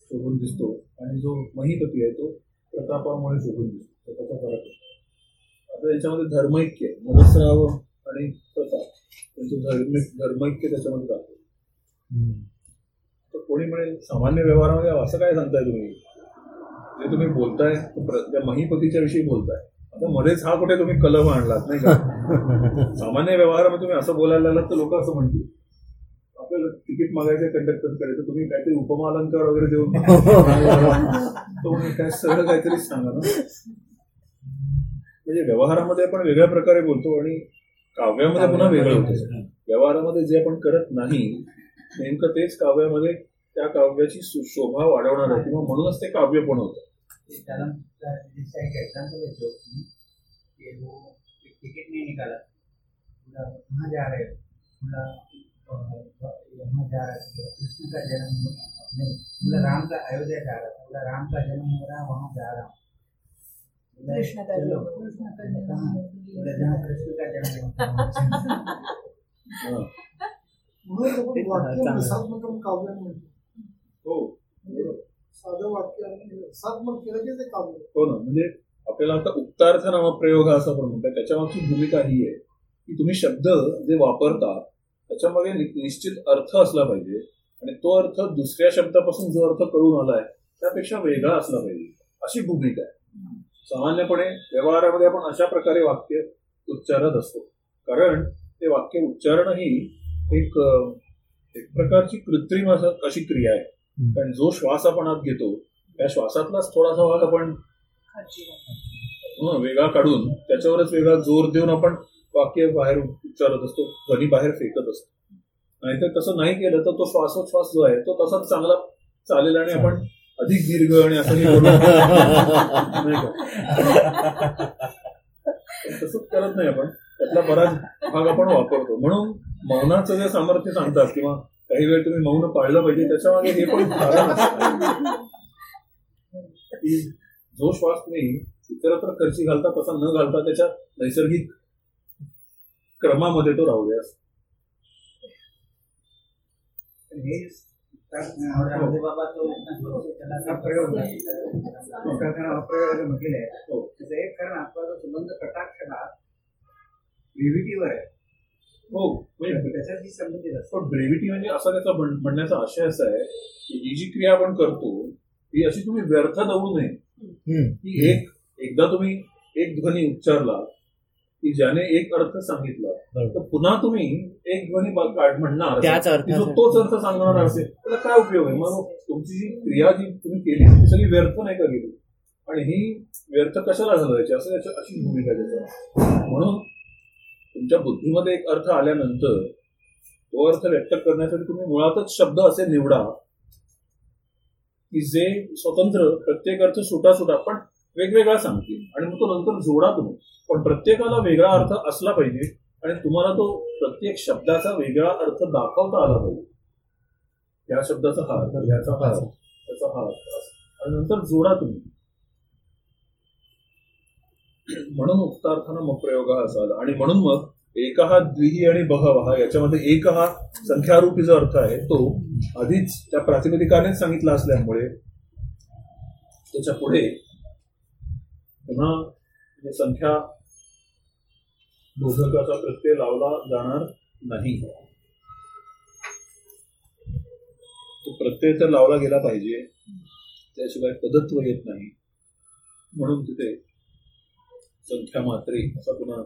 S2: शोभून दिसतो. आणि जो महीपती आहे तो प्रतापामुळे शोभून दिसतो. स्वतःचा त्याचा फरक आहे. आता याच्यामध्ये धर्मैक्य आहे. मदस्राव आणि प्रताप. त्यांचं धर्मिक धर्मैक्य त्याच्यामध्ये राहतो कोणी म्हणेल सामान्य व्यवहारामध्ये असं काय सांगताय तुम्ही? जे तुम्ही बोलताय त्या महिपतीच्या विषयी बोलताय. आता मध्येच हा कुठे तुम्ही कलम आणलात नाही का? सामान्य व्यवहारामध्ये तुम्ही असं बोलायला लागलात तर लोक असं म्हणतील. आपल्याला तिकीट मागायचं कंडक्टरकडे तर तुम्ही काहीतरी उपमा अलंकार वगैरे देऊन तो काय सरळ काहीतरीच सांगा ना म्हणजे व्यवहारामध्ये आपण वेगळ्या प्रकारे बोलतो आणि काव्यामध्ये पुन्हा वेगळं होतं. व्यवहारामध्ये जे आपण करत नाही नेमकं तेच काव्यामध्ये त्या काव्याची शोभा वाढवणार आहे. किंवा म्हणूनच ते काव्य पण होतं.
S4: त्याला एक एग्जाम्पल है जो कि वो एक टिकट नहीं निकाला बोला कहाँ जा रहे हो बोला अ, यहाँ जा रहा है बोला कृष्ण का जन्म हो- नहीं बोला राम का अयोध्या जा रहा था बोला राम का जन्म हो. रहा है वहाँ जा रहा हूँ. बोला,
S5: कृष्ण का जन्म कृष्ण का जन्म?
S4: बोला जहाँ कृष्ण का।
S2: हा.
S6: काव्य
S2: हो.
S6: साधं वाक्य केलं की ते काव्य
S2: हो ना. म्हणजे आपल्याला आता उक्तार्थ नामप्रयोग हा असं आपण म्हणतो त्याच्यामागची भूमिका ही आहे की तुम्ही शब्द जे वापरता त्याच्यामध्ये निश्चित अर्थ असला पाहिजे आणि तो अर्थ दुसऱ्या शब्दापासून जो अर्थ कळून आलाय त्यापेक्षा वेगळा असला पाहिजे. अशी भूमिका आहे. सामान्यपणे व्यवहारामध्ये आपण अशा प्रकारे वाक्य उच्चारत असतो. कारण ते वाक्य उच्चारण ही एक एक प्रकारची कृत्रिम असं अशी क्रिया आहे. कारण जो श्वास आपण आत घेतो त्या श्वासातलाच थोडासा भाग आपण वेगळा काढून त्याच्यावरच वेगळा जोर देऊन आपण वाक्य बाहेर उच्चारत असतो ध्वनी बाहेर फेकत असतो. नाहीतर तसं नाही केलं तर तो श्वासोच्छ्वास जो आहे तो तसाच चांगला चालेल आणि आपण अधिक दीर्घ आणि असं तसंच करत नाही आपण. त्यातला बराच भाग आपण वापरतो. म्हणून मौनाचं जे सामर्थ्य सांगतात किंवा काही वेळ तुम्ही मौन पाळलं पाहिजे त्याच्यामागे हे पण कारण जो श्वास तुम्ही इतरत्र खर्ची घालता तसा न घालता त्याच्या नैसर्गिक क्रमामध्ये तो राहू द्या
S4: हे असं म्हटलेलं आहे.
S2: हो.
S4: कारण आपला जो सुगंध कटाक्ष हा ब्रिव्हिटीवर आहे.
S2: हो म्हणजे
S4: त्याच्याशी संबंधित असतो
S2: पण ब्रेव्हिटी म्हणजे असा त्याचा म्हण- म्हणण्याचा आशय असा आहे की ही जी क्रिया आपण करतो ही अशी तुम्ही व्यर्थ दवू नये. की एक एकदा तुम्ही एक ध्वनी उच्चारला की ज्याने एक अर्थ सांगितला. तर पुन्हा तुम्ही एक ध्वनी म्हणणार
S1: त्याच.
S2: तोच अर्थ सांगणार असेल. त्याला काय उपयोग आहे? मग तुमची जी क्रिया जी तुम्ही केली ती सगळी व्यर्थ नाही का गेली? आणि ही व्यर्थ कशाला घालवायची असं याच्या अशी भूमिका आहे त्याच्यावर. म्हणून तुमच्या बुद्धीमध्ये एक अर्थ आल्यानंतर तो अर्थ व्यक्त करण्यासाठी तुम्ही मुळातच शब्द असे निवडा की जे स्वतंत्र प्रत्येक अर्थ सुटा सुटा पण वेगवेगळा सांगतील. आणि मग तो नंतर जोडा तुम्ही. पण प्रत्येकाला वेगळा अर्थ असला पाहिजे आणि तुम्हाला तो प्रत्येक शब्दाचा वेगळा अर्थ दाखवता आला पाहिजे. या शब्दाचा हा अर्थ याचा हा अर्थ त्याचा हा अर्थ असा. आणि नंतर जोडा तुम्ही. म्हणून उक्तार्थानं मग प्रयोग हा असाल आणि म्हणून मग एक हा द्विही आणि बहवा याच्यामध्ये एक हा संख्यारूपी जो अर्थ आहे तो आधीच त्या प्रातिनिधिकानेच सांगितला असल्यामुळे त्याच्या पुढे पुन्हा संख्या बोधकाचा प्रत्यय लावला जाणार नाही. तो प्रत्यय तर लावला गेला पाहिजे त्याशिवाय पदत्व येत नाही. म्हणून तिथे संख्या मात्रे असा पुन्हा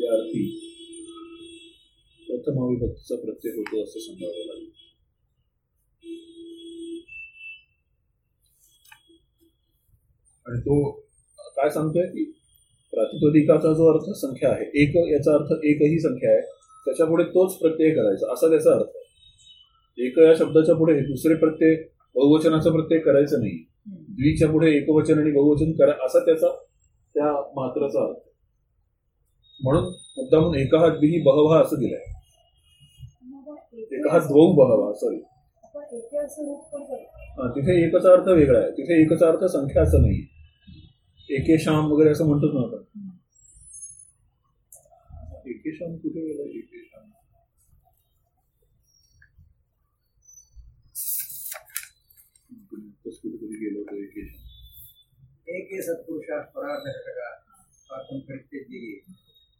S2: या अर्थी प्रथम अविभक्तीचा प्रत्यय होतो असं सांगावं लागेल. आणि तो काय सांगतोय की प्रातिपदिकाचा जो अर्थ संख्या आहे एक याचा अर्थ एकही संख्या आहे त्याच्या पुढे तोच प्रत्यय करायचा असा त्याचा अर्थ आहे. एक या शब्दाच्या पुढे दुसरे प्रत्यय बहुवचनाचा प्रत्यय करायचं नाही. द्विच्या पुढे एकवचन आणि बहुवचन करा असा त्याचा त्या मात्राचा अर्थ. आहे. म्हणून मुद्दामून एकहा बिही बहवा असं दिलंय. एकहा द्वौ बहवा सॉरी हा, तिथे एकचा अर्थ वेगळा आहे. तिथे एकचा अर्थ संख्या असं नाही एके शाम वगैरे असं म्हणतोच ना आपण. एके शाम कुठे गेलं? एके शाम नुकतंच कुठेतरी गेलो होतो एके
S4: एके सत्पुरुषा परार्थ घटका स्वार्थम परित्यजी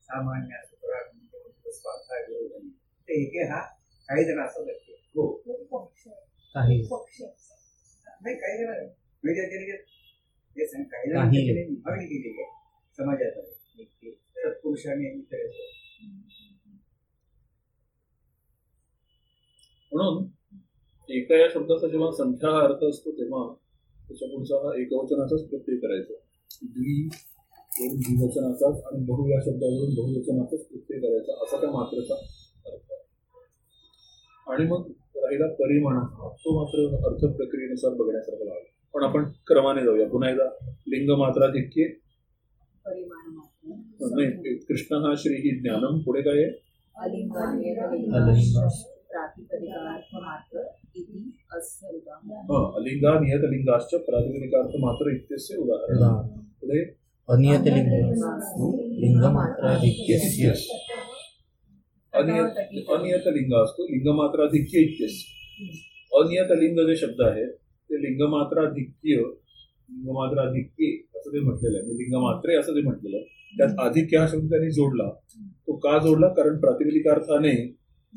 S4: सामान्य परार्थ स्वार्था विरोधनी ते एके हा काही जण असं करते.
S2: हो.
S5: पक्ष
S1: काही.
S5: पक्ष.
S4: नाही काही जण वेगळ्या केली ते सांग काही जण
S1: काही.
S4: विभागणी केलेली आहे समाजात सत्पुरुषाने इतर
S2: म्हणून एका या शब्दाचा जेव्हा संख्या हा अर्थ असतो तेव्हा त्याच्या पुढचा हा एकवचनाचाच प्रत्यय करायचा. द्वि वरून द्विवचनाचाच आणि बहु या शब्दावरून बहुवचनाचाच प्रत्यय करायचा. असा त्या मात्रेचा अर्थ आहे. आणि मग राहिला परिमाण. तो मात्र अर्थ प्रक्रियेनुसार बघण्यासारखा लागला. पण आपण क्रमाने जाऊया. पुन्हा एकदा लिंग
S5: मात्र
S2: नाही कृष्ण हा श्री ही ज्ञानम. पुढे काय आहे?
S5: अलिंगाने
S1: अलिंग.
S5: प्रातिपदिकार्थ मात्र
S2: हा इत्यस्य उदाहरण। पुढे
S1: अनियत लिंग लिंग मात्राधिक्यस्य
S2: अनियत अनियत लिंग असतो लिंगमात्राधिक्य इत्यस्य। अनियत लिंग जे शब्द आहेत ते लिंगमात्राधिक्य लिंगमात्राधिक्य असं ते म्हटलेलं आहे म्हणजे लिंगमात्रे असं ते म्हटलेलं आहे त्यात अधिक्य हा शब्द त्यांनी जोडला. तो का जोडला? कारण प्रातिपदिकार्थाने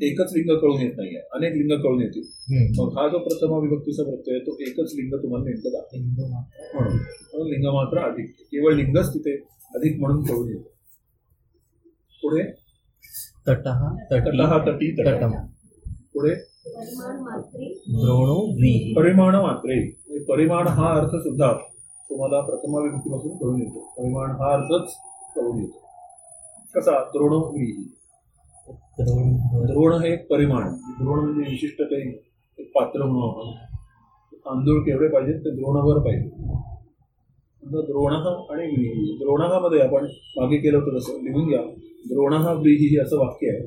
S2: एकच लिंग कळून येत नाहीये. अनेक लिंग कळून येतील. मग हा जो प्रथम विभक्तीचा प्रत्यय आहे तो एकच लिंग तुम्हाला नेमकं दाखवेल
S1: लिंग मात्रा.
S2: म्हणून लिंग मात्र अधिक. केवळ लिंगच तिथे अधिक म्हणून कळून येतं. पुढे?
S1: तटः तटी.
S2: तटहा तटी तटम. पुढे?
S1: द्रोणो
S2: परिमाण मात्रे. म्हणजे परिमाण हा अर्थ सुद्धा तुम्हाला प्रथमा विभक्तीपासून कळून येतो. परिमाण हा अर्थच कळून येतो. कसा? द्रोण व्रीही
S1: द्रोण
S2: द्रोण हे एक परिमाण. द्रोण म्हणजे विशिष्ट काही एक पात्र म्हणून आपण. तांदूळ केवढे पाहिजेत ते द्रोणावर पाहिजे द्रोण आणि व्रीही द्रोणामध्ये आपण मागे केलं होतं तसं लिहून घ्या. द्रोण व्रीही असं वाक्य आहे.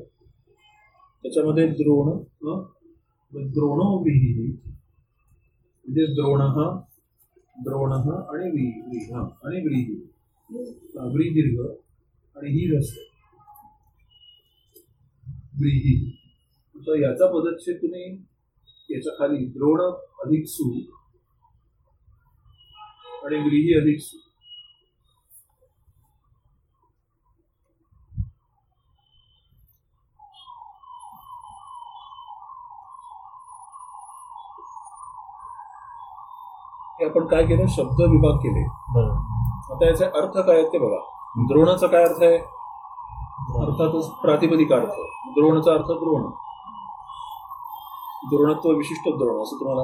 S2: त्याच्यामध्ये द्रोण हं? द्रोणो व्रीही म्हणजे द्रोण द्रोण आणि व्री व्री हा आणि व्रीही. हा, व्री दीर्घ आणि ही रस व्रीही तर याचा पदच्छेद तुम्ही याच्या खाली द्रोण अधिक सु आणि व्रीही अधिक सु. हे आपण काय केलं? शब्द विभाग केले. आता याचे अर्थ काय आहेत ते बघा. द्रोणाचा काय अर्थ आहे? अर्थातच प्रातिपदिक अर्थ. द्रोणाचा अर्थ द्रोण. द्रोणत्व विशिष्ट द्रोण असं तुम्हाला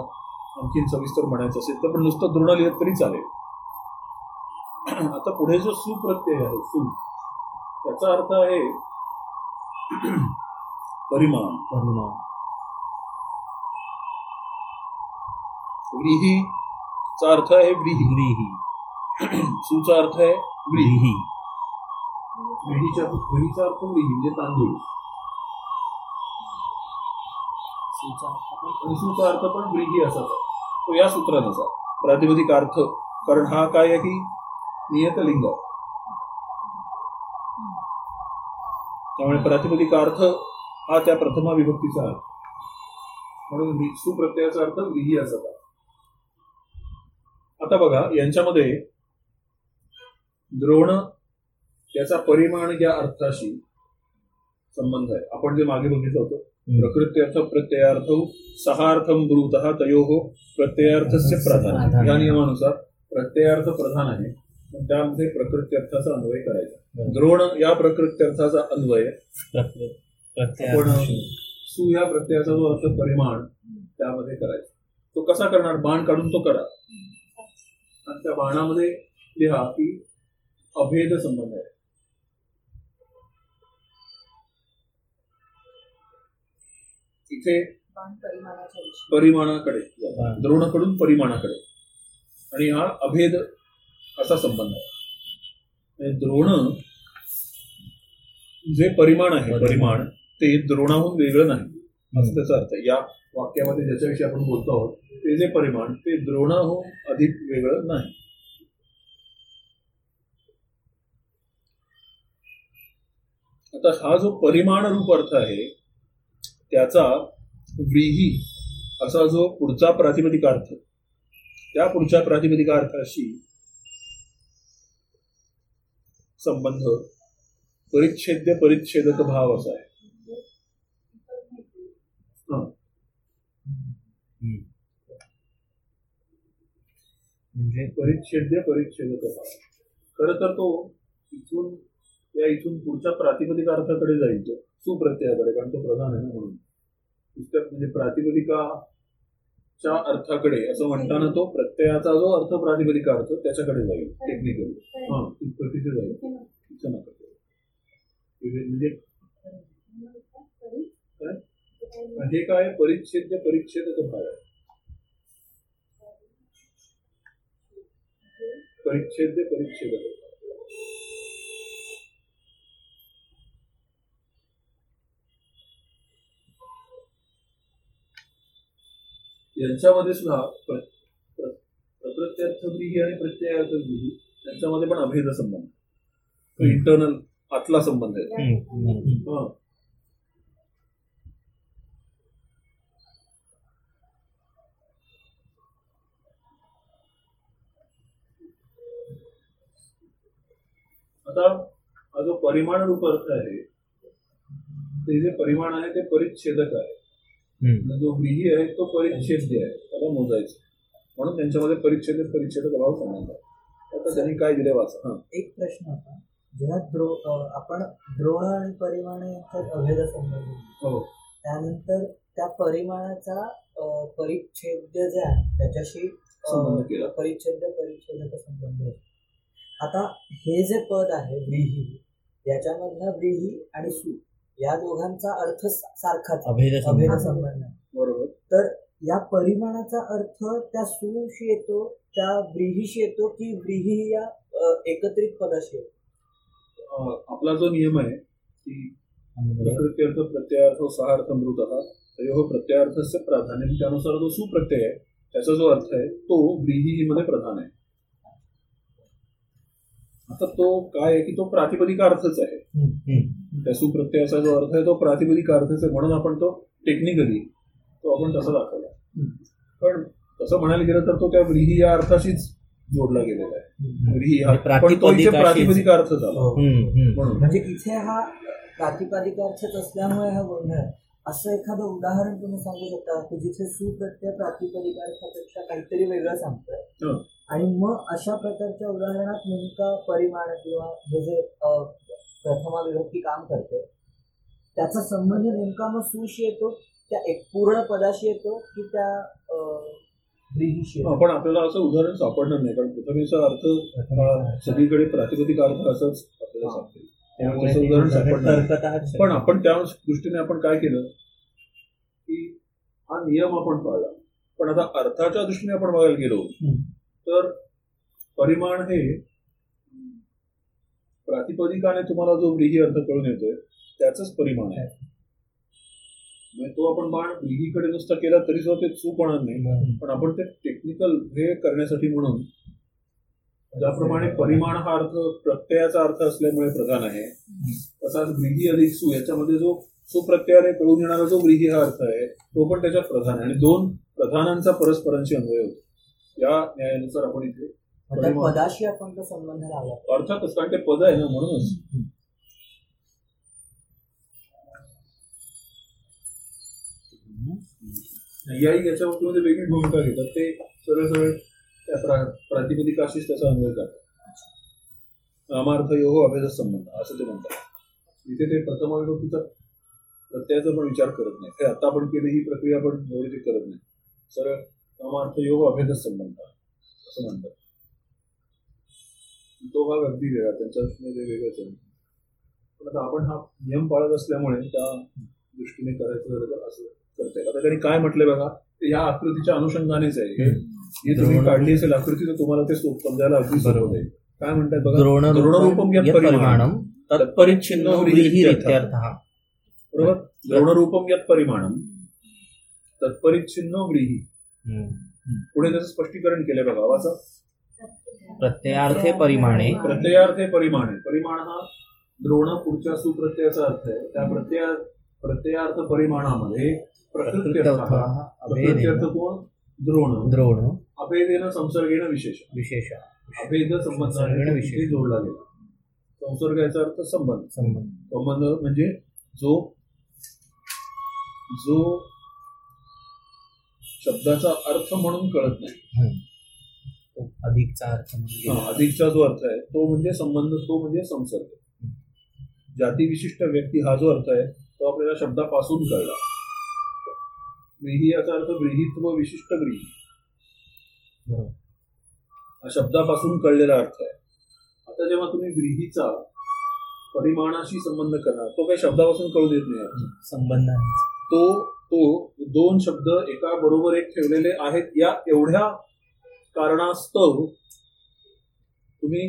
S2: आणखीन सविस्तर म्हणायचं असेल तर पण नुसतं द्रोण लिहित तरी चालेल. आता पुढे जो सुप्रत्यय आहे सु त्याचा अर्थ आहे परिमाण.
S1: परिमाण.
S2: व्रीही चा अर्थ आहे व्रीही.
S1: व्रीहि.
S2: सुचा अर्थ आहे व्रीही. व्रीहीच्या व्रीहीचा अर्थ व्रीही म्हणजे तांदूळ. आणि सूचा अर्थ पण व्रीही असाचा तो या सूत्रानुसार. प्रातिपदिक अर्थ. कारण हा काय आहे की नियतलिंग आहे. त्यामुळे प्रातिपदिक अर्थ हा त्या प्रथमा विभक्तीचा अर्थ म्हणून सुप्रत्ययाचा अर्थ व्रीही असाचा आता बघा यांच्यामध्ये द्रोण याचा परिमाण या अर्थाशी संबंध आहे. आपण जे मागे बघितलं होतं प्रकृत्यर्थ प्रत्ययार्थ सहार्थम ब्रूत तयो प्रत्ययार्थस्य प्रधान
S1: प्रधान.
S2: या नियमानुसार प्रत्ययार्थ प्रधान आहे पण त्यामध्ये प्रकृत्यर्थाचा अन्वय करायचा. द्रोण या प्रकृत्यर्थाचा अन्वय
S1: प्रत्ययार्थ
S2: सु या प्रत्ययाचा जो अर्थ परिमाण त्यामध्ये करायचा. तो कसा करणार? बाण काढून तो करा. आणि त्या बाणामध्ये लिहा की अभेद संबंध आहे.
S5: दिशेने
S2: परिमाणाकडे. द्रोणाकडून परिमाणाकडे. आणि हा अभेद असा संबंध आहे. म्हणजे द्रोण जे परिमाण आहे परिमाण. ते द्रोणाहून वेगळं नाही. असं त्याचा अर्थ. या वाक्यामध्ये ज्याच्याविषयी आपण बोलतो आहोत ते जे परिमाण ते द्रोणाहून अधिक वेगळं नाही. आता हा जो परिमाण रूप अर्थ आहे त्याचा व्रीही असा जो पुढचा प्रातिपदिकार्थ त्या पुढच्या प्रातिपदिकार्थाशी संबंध परिच्छेद्य परिच्छेदक भाव असा आहे. हा.
S1: म्हणजे
S2: परिच्छेद्य परिच्छेदक भाव. खर तर तो इथून या इथून पुढच्या प्रातिपदिकार्थाकडे जाईल तो. सुप्रत्ययाकडे कारण तो प्रधान आहे ना म्हणून. पुस्तक म्हणजे प्रातिपदिकाच्या अर्थाकडे असं म्हणताना तो प्रत्ययाचा जो अर्थ प्रातिपदिका अर्थ त्याच्याकडे जाईल टेक्निकली हा तिथं जाईल. तिथं नका. म्हणजे- म्हणजे काय? हे काय? परिच्छेद्य परिच्छेदक भाव आहे. परिच्छेद्य परिच्छेदक भाव. यांच्यामध्ये सुद्धा प्र- प्र- प्रकृत्यर्थव्रीही आणि प्रत्ययार्थव्रीही यांच्यामध्ये पण अभेद संबंध इंटरनल आतला संबंध आहे. हा. आता हा जो परिमाण रूप अर्थ आहे ते जे परिमाण आहे ते परिच्छेदक आहे. जो व्रीही आहे तो परिच्छेद्य आहे त्याला मोजायचं. म्हणून त्यांच्यामध्ये परिच्छेद परिच्छेदक भाव संबंध आहे आता त्यांनी काय दिले वाचा हा.
S3: एक प्रश्न होता. जेव्हा द्रो आपण द्रोण आणि परिमाण यांच्यात अभेद संबंध
S2: हो.
S3: त्यानंतर त्या परिमाणाचा अं, परिच्छेद्य जे आहे त्याच्याशी अं,
S2: संबंध केला.
S3: परिच्छेद्य परिच्छेदक संबंध आहे. आता हे जे पद आहे व्रीही याच्यामधनं व्रीही आणि सु. या दोघांचा अर्थ सारखाच.
S1: अभेद
S3: अभेद
S1: संबंध.
S2: बरोबर
S3: तर या परिमाणाचा अर्थ त्या सुशी येतो त्या व्रीहीशी येतो की व्रीही या एकत्रित पदाशी येतो
S2: आपला जो नियम आहे की. प्रकृत्यर्थ प्रत्ययार्थ सहार्थ मृत तयोः प्रत्ययार्थस्य प्राधान्य त्यानुसार जो सुप्रत्यय आहे त्याचा जो अर्थ आहे तो व्रीही मध्ये प्रधान आहे आता तो काय आहे की तो प्रातिपदिका अर्थच आहे. त्या सुप्रत्ययाचा जो अर्थ आहे तो प्रातिपदिका अर्थच आहे. म्हणून आपण तो टेक्निकली तो आपण तसा दाखवला. पण तसं म्हणायला गेलं तर तो त्या व्रीही या अर्थाशीच जोडला गेलेला आहे. व्रीही हा
S1: म्हणजे.
S2: प्रातिपदिका अर्थ झाला.
S3: हो.
S2: म्हणून.
S3: म्हणजे इथे हा प्रातिपादिकार्थच असल्यामुळे हा गोंधळ आहे. असं एखादं उदाहरण तुम्ही सांगू शकता की जिथे सुप्रत्यय प्रातिपदिकार्थापेक्षा काहीतरी वेगळं सांगतोय.
S2: हं.
S3: आणि मग अशा प्रकारच्या उदाहरणात नेमका परिमाण किंवा हे जे प्रथमा विभक्ती काम करते. त्याचा संबंध नेमका मग सुशी येतो त्या एक पूर्ण पदाशी येतो की त्या येतो?
S2: आपण आपल्याला असं उदाहरण सापडणार नाही कारण प्रथमेचा अर्थ सगळीकडे प्रातिपदिक अर्थ असंच आपल्याला सांगते उदाहरण सापडणार पण आपण त्या दृष्टीने आपण काय केलं की हा नियम आपण पाळला. पण आता अर्थाच्या दृष्टीने आपण बघायला गेलो. तर परिमाण हे प्रातिपदिकाने तुम्हाला जो व्रीही अर्थ कळून येतोय त्याच परिमाण आहे. म्हणजे तो आपण बाण व्रीहीकडे नुसता केला तरी सुद्धा ते चूक होणार नाही. पण आपण ते टेक्निकल हे करण्यासाठी म्हणून ज्याप्रमाणे परिमाण हा अर्थ प्रत्ययाचा अर्थ असल्यामुळे प्रधान आहे तसाच व्रीही अधिक सु याच्यामध्ये जो सुप्रत्ययाने कळून येणारा जो व्रीही हा अर्थ आहे तो पण त्याच्यात प्रधान आहे. आणि दोन प्रधानांचा परस्परांशी अन्वय होतो. या न्यायानुसार आपण इथे
S3: पदाशी आपण तो संबंध लावला.
S2: अर्थातच कारण ते पद आहे ना म्हणूनच याही याच्या वस्तूमध्ये वेगळी भूमिका घेतात. ते सरळ सरळ त्या प्रातिपदिकाशीच त्याचा अन्वय करतात. नामार्थ यो अभ्यास संबंध असं ते म्हणतात. इथे ते प्रथम विभक्तीचा प्रत्ययाचा पण विचार करत नाही हे आता आपण केली ही प्रक्रिया पण एवढी ते करत नाही सरळ नामार्थ यो अभेदच संबंध असं म्हणतात. तो भाग अगदी वेगळा त्यांच्या दृष्टीने ते वेगळंच आहे. पण आता आपण हा नियम पाळत असल्यामुळे त्या दृष्टीने करायचं झालं तर असं आता त्यांनी काय म्हटलंय बघा ते या आकृतीच्या अनुषंगानेच आहे. हे जी तुम्ही काढली असेल आकृती तर तुम्हाला ते समजायला अगदी सोपं आहे काय म्हणतात बघा?
S1: द्रोणरूपं
S2: द्रोणरूपं यत्
S1: यत्
S2: परिमाणं.
S1: परिमाणं तत्परिच्छिन्नो
S2: बरोबर? द्रोणरूपम यत परिमाणम. तत्परिच्छिन्नो व्रीही पुढे त्याचं स्पष्टीकरण केलंय बघा वाचा.
S1: प्रत्ययार्थे परिमाणे.
S2: प्रत्ययार्थे परिमाण. परिमाण हा द्रोण पुढच्या सुप्रत्ययाचा अर्थ आहे. त्या प्रत्यया प्रत्ययार्थ परिमाणामध्ये प्रकृत्यर्थ कोण? द्रोण.
S1: द्रोण.
S2: अभेदेन संसर्गेण विशेष.
S1: विशेष.
S2: अभेद तो
S1: विशेष.
S2: जोडला गेला. संसर्ग याचा अर्थ संबंध.
S1: संबंध.
S2: संबंध म्हणजे जो जो शब्दाचा अर्थ म्हणून कळत नाही.
S1: अधिकचा अर्थ
S2: अधिकचा जो अर्थ आहे तो म्हणजे संबंध तो म्हणजे संसर्ग. जाती विशिष्ट व्यक्ती हा जो अर्थ आहे तो आपल्याला शब्दापासून कळला. व्रीही याचा अर्थ व्रीहित्व विशिष्ट व्रीही. हा शब्दापासून कळलेला अर्थ आहे. आता जेव्हा तुम्ही व्रीहीचा परिमाणाशी संबंध करणार तो काही शब्दापासून कळू देत नाही.
S1: संबंध
S2: तो तो दोन शब्द एका बरोबर एक ठेवलेले आहेत या एवढ्या कारणास्तव तुम्ही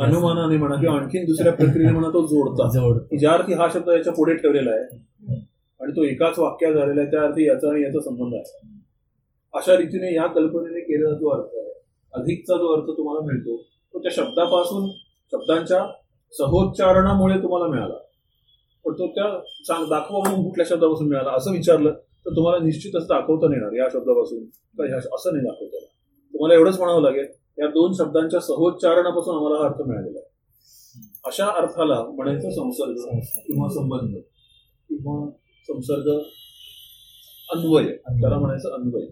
S2: अनुमानाने म्हणा किंवा आणखीन दुसऱ्या प्रक्रियेने म्हणा तो जोडता.
S1: जोड
S2: की ज्या अर्थी हा शब्द याच्यापुढे ठेवलेला आहे. आणि तो एकाच वाक्यात झालेला आहे त्या अर्थी याचा आणि याचा संबंध आहे. अशा रीतीने या कल्पनेने केलेला जो अर्थ आहे अधिकचा जो अर्थ तुम्हाला मिळतो तो त्या शब्दापासून शब्दांच्या सहोच्चारणामुळे तुम्हाला मिळाला. पण तो त्या सांग दाखवा म्हणून कुठल्या शब्दापासून मिळाला असं विचारलं तर तुम्हाला निश्चितच दाखवता येणार या शब्दापासून. का ह्या असं नाही दाखवता येणार. तुम्हाला एवढंच म्हणावं लागेल या दोन शब्दांच्या सहोच्चारणापासून आम्हाला हा अर्थ मिळालेला आहे. अशा अर्थाला म्हणायचं संसर्ग किंवा संबंध किंवा संसर्ग अन्वय त्याला म्हणायचं अन्वय.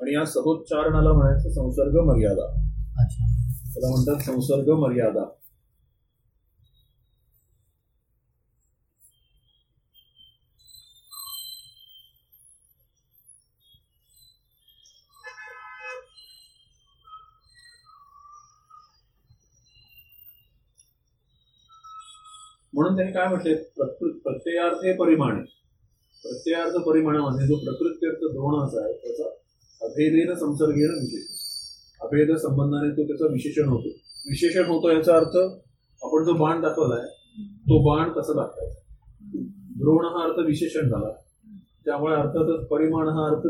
S2: आणि या सहोच्चारणाला म्हणायचं संसर्ग मर्यादा.
S1: अच्छा.
S2: त्याला म्हणतात संसर्ग मर्यादा. म्हणून त्यांनी काय म्हटले? प्रकृ- प्रत्ययार्थे परिमाणे. प्रत्ययार्थ परिमाणामध्ये जो प्रकृत्यर्थ द्रोण असा आहे त्याचा अभेदेन संसर्गेन विशेष अभेद संबंधाने तो त्याचा विशेषण होतो. विशेषण होतो याचा अर्थ आपण जो बाण दाखवलाय तो बाण कसा दाखवायचा? द्रोण हा अर्थ विशेषण झाला. त्यामुळे अर्थातच परिमाण हा अर्थ.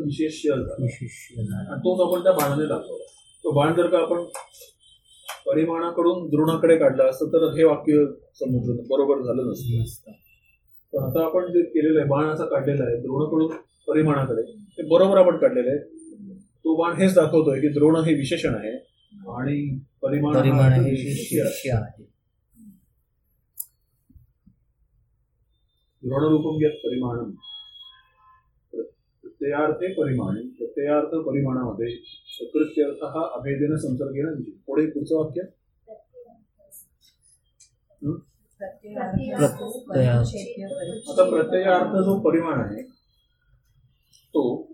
S2: आणि तोच आपण त्या बाणाने दाखवला. तो बाण जर का आपण परिमाणाकडून द्रोणाकडे काढला असतं तर हे वाक्य समजलं बरोबर झालं नसतं. पण आता आपण जे केलेलं आहे बाण असा काढलेला आहे द्रोणाकडून परिमाणाकडे ते बरोबर आपण काढलेलं आहे. तो बाण हेच दाखवतोय की द्रोण हे विशेषण आहे आणि परिमाण
S1: परिमाण
S2: आहे. द्रोणरूपम यत परिमाणम प्रत्ययार्थे परिमाणे. प्रत्ययार्थ परिमाणामध्ये प्रकृत्यर्थ हा अभेदेन संसर्गेन. पुढे पुढचं वाक्य? आता प्रत्ययार्थ जो परिमाण आहे तो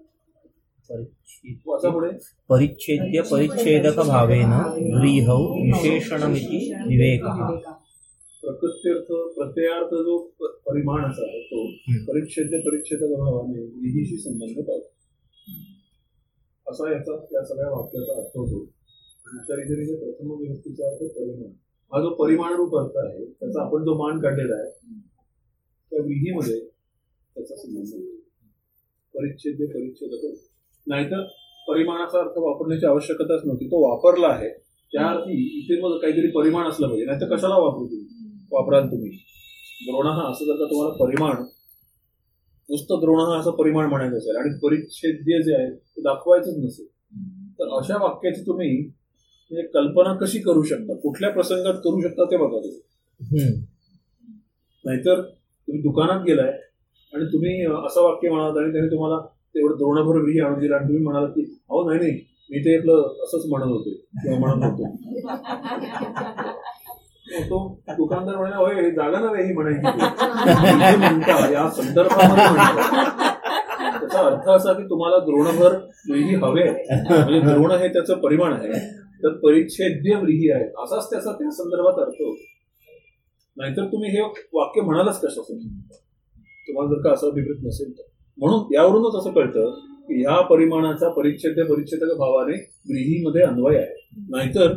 S1: परिच्छेद्य परिच्छेदक भावेन व्रीहौ विशेषणमिति विवेकः.
S2: प्रकृत्यर्थ प्रत्ययार्थ जो प- परिमाण असा आहे तो. परिच्छेद्य परिच्छेदक भावाने विहीशी संबंध पावतो. असा याचा या सगळ्या वाक्याचा अर्थ होतो. विचार इथे प्रथम विभक्तीचा अर्थ परिमाण. हा जो परिमाणरूप अर्थ आहे त्याचा आपण जो मान काढलेला आहे त्या विधीमध्ये त्याचा संबंध परिच्छेद ते परिच्छेद नाहीतर परिमाणाचा अर्थ वापरण्याची आवश्यकताच नव्हती. तो वापरला आहे. त्या अर्थी इथे मग काहीतरी परिमाण असलं पाहिजे. नाहीतर कशाला वापरू तुम्ही? वापराल तुम्ही. द्रोणा हा असं जर का तुम्हाला परिमाण नुसतं द्रोण हा असं परिमाण म्हणायचं असेल आणि परिच्छेद्य जे आहे ते दाखवायचंच नसेल. तर अशा वाक्याची तुम्ही म्हणजे कल्पना कशी करू शकता? कुठल्या प्रसंगात करू शकता ते बघा तुम्ही. नाहीतर तुम्ही दुकानात गेलाय आणि तुम्ही असं वाक्य म्हणालात आणि त्याने तुम्हाला तेवढं द्रोणभर व्ही आणून दिलं आणि तुम्ही म्हणालात की अहो नाही नाही. मी ते आपलं असंच म्हणत होते किंवा म्हणत होतो तो दुकानदार म्हणाला होय जागा नव्हे ही. म्हणायची म्हणता या त्याचा अर्थ असा की तुम्हाला द्रोणभर व्रीही हवे म्हणजे द्रोण हे त्याचं परिमाण आहे. तर परिच्छेद्य व्रीही आहे. असाच त्याचा त्या संदर्भात अर्थ होतो. नाहीतर तुम्ही हे वाक्य म्हणालच कशासाठी तुम्हाला जर का असं अभिप्रेत नसेल तर. म्हणून यावरूनच असं कळतं की ह्या परिमाणाचा परिच्छेद्य परिच्छेदक भावाने व्रीहीमध्ये अन्वय आहे. नाहीतर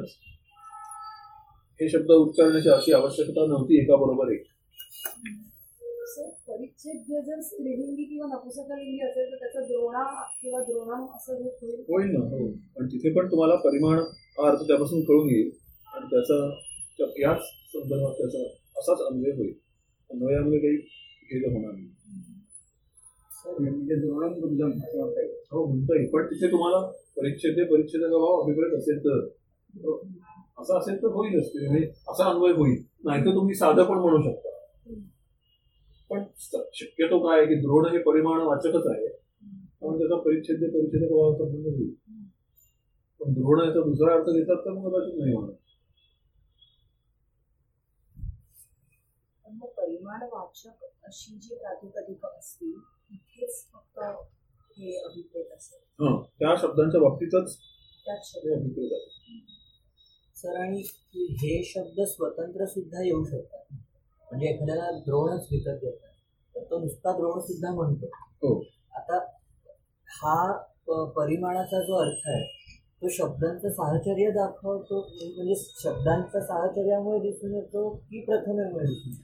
S2: हे शब्द उच्चारण्याची अशी आवश्यकता नव्हती एका बरोबर एक.
S5: परिच्छेद जर स्त्रीलिंगी किंवा नपुसकलिंगी असेल तर त्याचा द्रोणा किंवा द्रोणम असं रूप होईल?
S2: होईल ना हो. पण तिथे पण तुम्हाला परिमाण हा अर्थ त्यापासून कळून येईल. आणि त्याचा त्या- याच संदर्भात त्याचा असाच अन्वय होईल. अन्वयामध्ये काही भेद होणार नाही.
S4: म्हणजे द्रोणम दुग्धम असं म्हणता येईल.
S2: हो म्हणता येईल. पण तिथे तुम्हाला परिच्छेद परिच्छेदाचा भाव अभिप्रेत असेल तर. हो, असं असेल तर होईलच. म्हणजे असा अन्वय होईल. नाहीतर तुम्ही साधं पण म्हणू शकता. पण शक्यतो काय की द्रोण हे परिमाण वाचकच आहे. त्यामुळे त्याचा परिच्छेद परिच्छेद भाव संबंध होईल. पण द्रोण याचा दुसरा अर्थ घेतात तर मग कदाचित नाही होणार.
S5: परिमाण वाचक अशी जी प्रातिपदिक असतील इथेच फक्त हे अभिप्रेत असेल.
S2: त्या शब्दांच्या बाबतीतच अभिप्रेत आहे.
S3: सर आणि हे शब्द स्वतंत्र सुद्धा येऊ शकतात. म्हणजे एखाद्याला द्रोणच विकत घेतात तर तो नुसता द्रोण सुद्धा म्हणतो.
S2: हो.
S3: आता हा परिमाणाचा जो अर्थ आहे तो शब्दांचं साहचर्य दाखवतो म्हणजे शब्दांच्या साहचर्यामुळे दिसून येतो की प्रथमेमुळे दिसून येतो?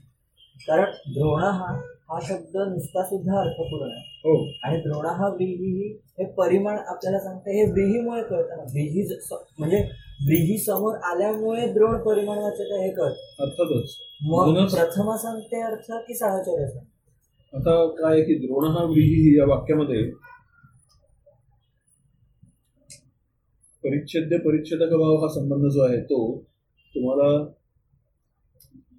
S3: कारण द्रोण हा हा शब्द नुसता सुद्धा अर्थपूर्ण आहे.
S2: हो.
S3: आणि द्रोणा हा व्रीही हे परिमाण आपल्याला सांगते हे व्रीहीमुळे कळतं. ना व्रीही म्हणजे व्रीही समोर आल्यामुळे द्रोण परिमाण वाचत आहे हे कळतं
S2: अर्थातच.
S3: मग
S2: म्हणूनच-
S3: प्रथम सांगते अर्थ की साहचर्य सांगते?
S2: आता काय आहे की द्रोण हा व्रीही या वाक्यामध्ये परिच्छेद्य परिच्छेदक भाव हा संबंध जो आहे तो तुम्हाला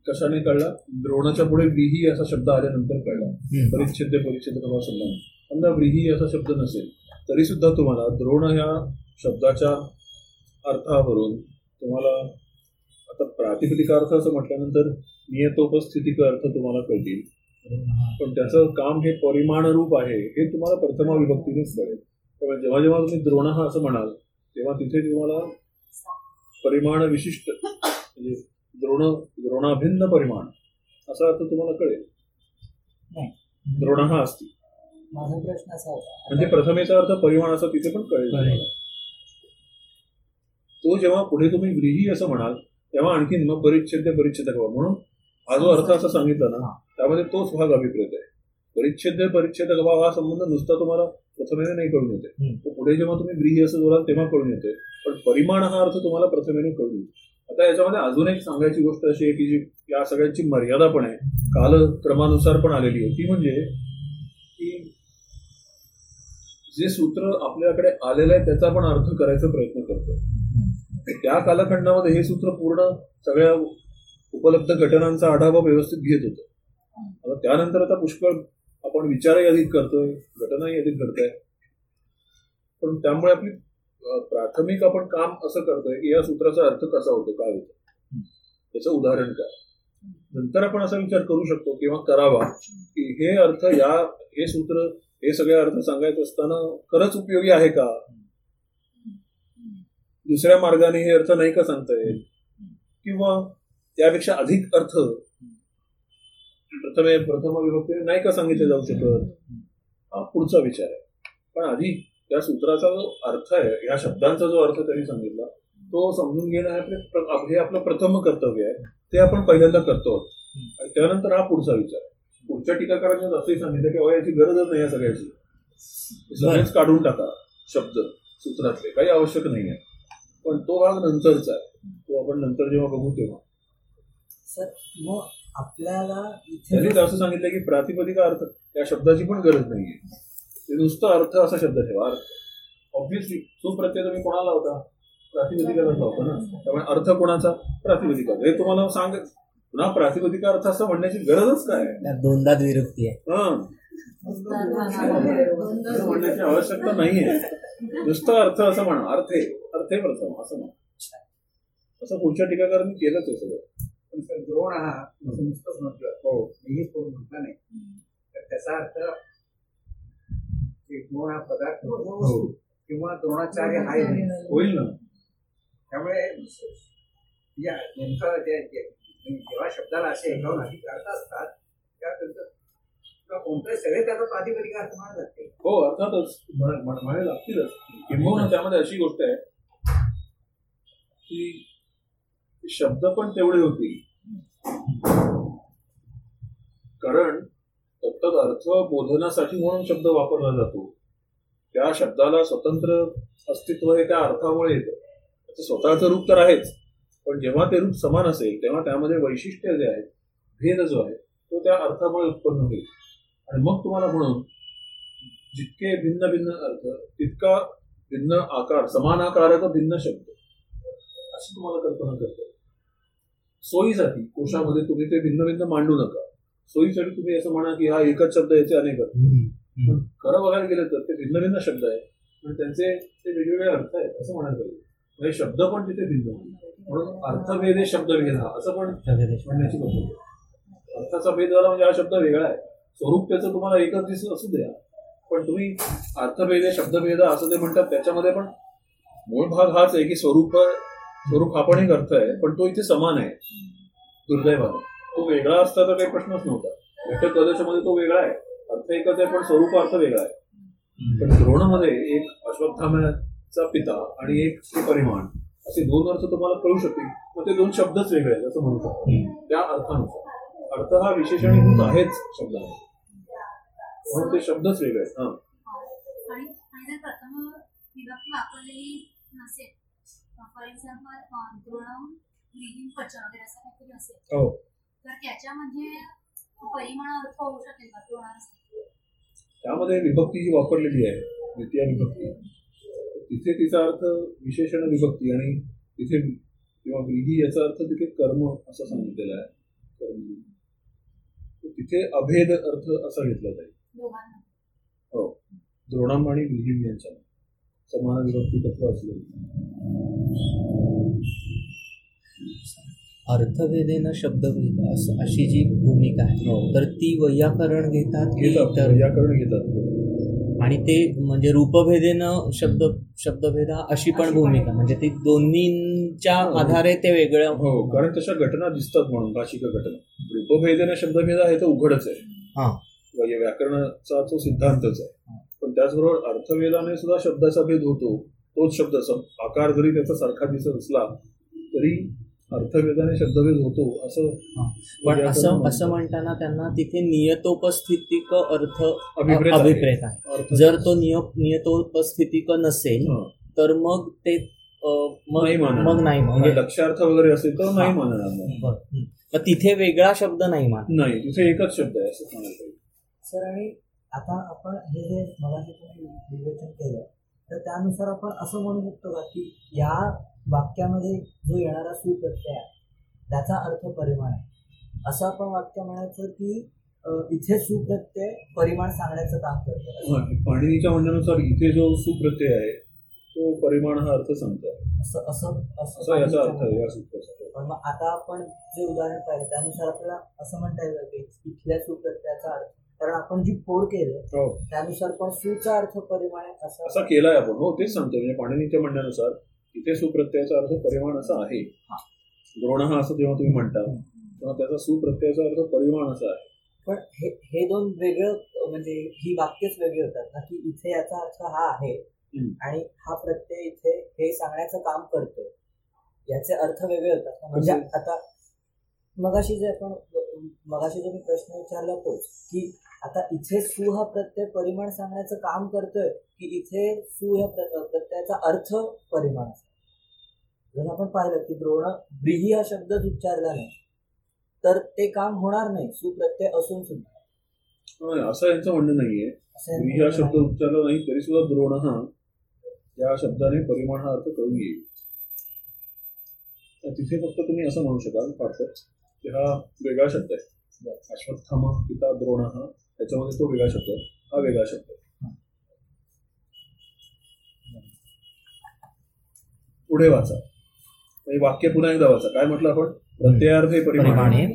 S2: कशाने कळला? द्रोणाच्या पुढे व्रीही असा शब्द आल्यानंतर कळला. परिच्छेद्य परिच्छेदक भाव संबंध. समजा व्रीही असा शब्द नसेल तरी सुद्धा तुम्हाला द्रोण या शब्दाच्या अर्थावरून तुम्हाला आता प्रातिपदिकार्थ असं म्हटल्यानंतर नियतोपस्थितिक अर्थ तुम्हाला कळतील. पण त्याचं काम हे परिमाणरूप आहे हे तुम्हाला प्रथमा विभक्तीनेच कळेल. त्यामुळे जेव्हा जेव्हा तुम्ही द्रोण हा असं म्हणाल तेव्हा तिथे तुम्हाला परिमाण विशिष्ट म्हणजे द्रोण द्रोणाभिन्न परिमाण असा अर्थ तुम्हाला कळेल. द्रोण हा असती
S3: माझा प्रश्न असा होता.
S2: म्हणजे प्रथमेचा अर्थ परिमाण असा तिथे पण कळेल. तो जेव्हा पुढे तुम्ही व्रीही असं म्हणाल तेव्हा आणखीन मग परिच्छेद्य परिच्छेदक भाव म्हणून हा जो अर्थ असा सांगितला ना त्यामध्ये तोच भाग अभिप्रेत आहे. परिच्छेद्य परिच्छेदक भाव हा संबंध नुसता तुम्हाला प्रथमेने नाही कळून येते. तो पुढे जेव्हा तुम्ही व्रीही असं बोलाल तेव्हा कळून येते. पण परिमाण हा अर्थ तुम्हाला प्रथमेने कळून येतो. आता याच्यामध्ये अजून एक सांगायची गोष्ट अशी आहे की जी या सगळ्यांची मर्यादा पण आहे. कालक्रमानुसार पण आलेली आहे. ती म्हणजे की जे सूत्र आपल्याकडे आलेलं आहे त्याचा आपण अर्थ करायचा प्रयत्न करतोय. त्या कालखंडामध्ये हे सूत्र पूर्ण सगळ्या उपलब्ध घटनांचा आढावा व्यवस्थित घेत होतं. आता त्यानंतर आता पुष्कळ आपण विचारही अधिक करतोय घटनाही अधिक घडताय. पण त्यामुळे आपली प्राथमिक आपण काम असं करतोय की या सूत्राचा अर्थ कसा होतो काय होतो? त्याचं उदाहरण काय? नंतर आपण असा विचार करू शकतो किंवा करावा की हे अर्थ या हे सूत्र हे सगळे अर्थ सांगायचं असताना खरंच उपयोगी आहे का? दुसऱ्या मार्गाने हे अर्थ नाही का सांगता येईल? किंवा त्यापेक्षा अधिक अर्थ प्रथमे प्रथम विभक्तीने नाही का सांगितले जाऊ शकत? हा पुढचा विचार आहे. पण आधी त्या सूत्राचा जो अर्थ आहे या शब्दांचा जो अर्थ त्यांनी सांगितला तो समजून घेणं हे आपले प्र- आपलं प्रथम कर्तव्य आहे. ते आपण पहिल्यांदा करतो. आणि त्यानंतर हा पुढचा विचार पुढच्या टीकाकारांनी असंही सांगितलं की याची गरजच नाही या सगळ्याची. सगळेच काढून टाका शब्द सूत्रातले. काही आवश्यक नाही आहे पण तो भाग नंतरचा आहे. तो आपण नंतर जेव्हा बघू तेव्हा.
S3: सर मग आपल्याला इथे
S2: असं सांगितलं की प्रातिपदिका अर्थ या शब्दाची पण गरज नाहीये. ते नुसतं अर्थ असा शब्द ठेवा. अर्थ. ऑब्व्हियसली सुप्रत्यय तुम्ही कोणाला होता प्रातिपदिकाचा होता ना. त्यामुळे अर्थ कोणाचा? प्रातिपदिका हे तुम्हाला सांग पुन्हा प्रातिपदिका अर्थ असं म्हणण्याची गरजच काय
S1: दोनदा द्विरुक्ती आहे.
S2: हं. म्हणण्याची आवश्यकता नाहीये. नुसतं अर्थ असं म्हणा. अर्थे अर्थे प्रथम असं म्हणा. असं पुढच्या टीकाकारांनी केलंच आहे सगळं.
S4: पण सर द्रोण हा असं नुसतंच म्हटलं.
S2: हो.
S4: मीही कोण म्हटलं नाही. तर त्याचा अर्थ की द्रोण हा पदार्थ
S2: हो.
S4: किंवा द्रोणाचार्य हा नाही
S2: होईल ना.
S4: त्यामुळे या नेमकं जेव्हा शब्दाला असे एकाहून अधिक अर्थ असतात त्यानंतर सगळे त्याचा म्हणायला लागते
S2: हो अर्थातच. म्हण- म्हण- म्हणायला लागतीलच. किंबहुना त्यामध्ये अशी गोष्ट आहे की शब्द पण तेवढे होते कारण तत्त अर्थ बोधनासाठी म्हणून शब्द वापरला जातो. त्या शब्दाला स्वतंत्र अस्तित्व हे त्या अर्थामुळे येतं. त्याचं स्वतःचं रूप तर आहेच. पण जेव्हा ते रूप समान असेल तेव्हा त्यामध्ये वैशिष्ट्य जे आहे भेद जो आहे तो त्या अर्थामुळे उत्पन्न होईल. आणि मग तुम्हाला म्हणून जितके भिन्न भिन्न अर्थ तितका भिन्न आकार समान आकाराचा भिन्न शब्द. अशी तुम्हाला कल्पना करते. सोयीसाठी कोशामध्ये तुम्ही ते भिन्न भिन्न मांडू नका. सोयीसाठी तुम्ही असं म्हणा की हा एकच शब्द याचे अनेक अर्थ पण खरं बघायला गेलं तर ते भिन्न भिन्न शब्द आहेत. पण त्यांचे ते वेगवेगळे अर्थ आहेत असं म्हणायला पाहिजे. म्हणजे शब्द पण तिथे भिन्न. म्हणून अर्थभेद हे शब्दभेद हा असं पण म्हणण्याची पद्धत. अर्थाचा भेद झाला म्हणजे हा शब्द वेगळा आहे. स्वरूप त्याचं तुम्हाला एकच दिसत असू द्या. पण तुम्ही अर्थभेद शब्दभेद असं ते म्हणतात त्याच्यामध्ये पण मूळ भाग हाच आहे की स्वरूप स्वरूप हा पण एक अर्थ आहे पण तो इथे समान आहे. दुर्दैवाने. तो वेगळा असता तर काही प्रश्नच नव्हता. घटक कदशामध्ये तो वेगळा आहे. अर्थ एकच आहे पण स्वरूप अर्थ वेगळा आहे. पण द्रोणामध्ये एक अश्वत्थाम्याचा पिता आणि एक परिमाण असे दोन अर्थ तुम्हाला कळू शकतील. मग ते दोन शब्दच वेगळे आहेत असं म्हणू शकतो. त्या अर्थानुसार. अर्थ हा विशेषणीभूत आहेच शब्दाला म्हणून ते शब्दच वेगळे आहेत. हा. हो. त्यामध्ये विभक्ती जी वापरलेली आहे द्वितीय विभक्ती तिथे तिचा अर्थ विशेषण विभक्ती आणि तिथे किंवा व्रीही याचा अर्थ तिथे कर्म असं सांगितलेला आहे. कर्म. तिथे अभेद अर्थ असा घेतला जाईल. हो. द्रोणम आणि विहीम यांच्या समान विभक्ती तत्व असलेलं
S1: अर्थभेदेनं शब्दभेद असं अशी जी भूमिका आहे
S2: हो.
S1: तर ती वैयाकरण घेतात की
S2: घेतात व्याकरण घेतात.
S1: आणि ते म्हणजे रूपभेदेनं शब्द शब्दभेदा अशी पण भूमिका म्हणजे ती दोन्हींच्या
S2: हो.
S1: आधारे ते वेगळं
S2: हो कारण तशा घटना दिसतात म्हणून भाषिक घटना रूपभेदेने शब्दभेद आहे तर उघडच आहे
S1: हा.
S2: म्हणजे व्याकरणाचा तो सिद्धांतच आहे पण त्याचबरोबर अर्थभेदाने सुद्धा शब्दाचा भेद होतो तोच शब्द आकार जरी त्याचा सारखा दिसत असला तरी अर्थभेदाने शब्दभेद होतो असं
S1: पण असं. असं म्हणताना त्यांना तिथे नियतोपस्थितिक अर्थ
S2: अभिप्रेत आहे.
S1: जर तो निय नियतोपस्थितिक नसेल. तर मग ते
S2: नाही.
S1: मग नाही म्हणजे
S2: लक्षार्थ वगैरे असेल तर नाही मानणार मग.
S1: तिथे वेगळा शब्द नाही मान
S2: नाही तिथे एकच शब्द आहे असं पाहिजे.
S3: सर आणि आता आपण हे जे तुम्ही विवेचन केलं तर त्यानुसार आपण असं म्हणू शकतो का की या वाक्यामध्ये जो येणारा सुप्रत्यय आहे त्याचा अर्थ परिमाण आहे. असं आपण वाक्य म्हणायचं की इथे सुप्रत्यय परिमाण सांगण्याचं काम करतो.
S2: हा, पाणिनीच्या म्हणण्यानुसार इथे जो सुप्रत्यय आहे तो परिमाण हा अर्थ सांगतो.
S3: असं असं
S2: असा याचा अर्थ आहे या सूत्राचा.
S3: पण मग आता आपण जे उदाहरण पाहिलं त्यानुसार आपल्याला असं म्हणता येईल की इथल्या सुप्रत्ययाचा अर्थ कारण आपण जी फोड केली
S2: हो.
S3: त्यानुसार पण सुचा अर्थ परिमाण आहे असं
S2: असा केलाय आपण. हो तेच सांगतो म्हणजे पाणिनीच्या म्हणण्यानुसार इथे सुप्रत्ययाचा अर्थ परिमाण असा आहे. द्रोण हा असं जेव्हा तुम्ही म्हणता तेव्हा त्याचा सुप्रत्ययाचा अर्थ परिमाण असा आहे.
S3: पण हे हे दोन वेगळं म्हणजे ही वाक्यच वेगळी होतात. ना की इथे याचा अर्थ हा आहे. आणि हा प्रत्यय इथे हे सांगण्याचं काम करतोय. याचे अर्थ वेगळे होतात? म्हणजे आता मगाशी जे आपण मगाशी जो मी प्रश्न विचारला तोच की आता इथे सु हा प्रत्यय परिमाण सांगण्याचं काम करतोय की इथे सु ह्या प्र- प्रत्ययाचा अर्थ परिमाण. जर आपण पाहिलं की द्रोण ब्रीही हा शब्दच उच्चारला नाही तर ते काम होणार नाही सुप्रत्यय असून सुद्धा.
S2: असं यांचं म्हणणं नाहीये. मी हा शब्द उच्चारला नाही तरी सुद्धा द्रोण हा या शब्दाने परिमाण हा अर्थ कळून येईल. तिथे फक्त तुम्ही असं म्हणू शकाल वाटतं की हा वेगळा शब्द आहे. अश्वत्थामा पिता द्रोण हा त्याच्यामध्ये तो वेगळा शब्द आहे. हा वेगळा शब्द आहे. पुढे वाचा. वाक्य पुन्हा एकदा वाचा. काय म्हटलं आपण? प्रत्ययार्थ परिमाणे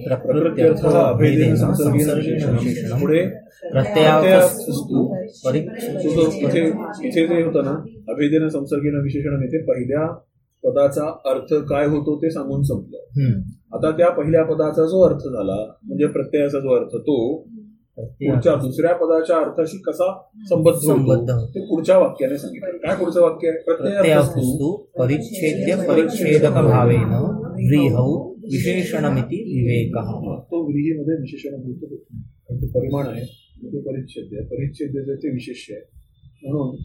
S2: हा. पुढे इथे इथे जे होतं ना अभेदेन संसर्गीन विशेषण इथे पहिल्या पदाचा अर्थ काय होतो ते सांगून संपलं. आता त्या पहिल्या पदाचा जो अर्थ झाला म्हणजे प्रत्ययाचा जो अर्थ तो पुढच्या दुसऱ्या पदाच्या अर्थाशी कसा संबद्ध
S1: संबद्ध
S2: होतो. ते पुढच्या वाक्याने सांगितलं. काय पुढचं वाक्य? आहे प्रत्ययार्थस्तु
S1: प्रत्ययावस्तु परिच्छेद्य परिच्छेदक भावेन व्रीहौ विशेषणमिति विवेकः।
S2: तो व्रीहीमध्ये होतो. ते परिमाण आहे. ते परिच्छेद्य आहे. परिच्छेद्य ते विशेष्य आहे. म्हणून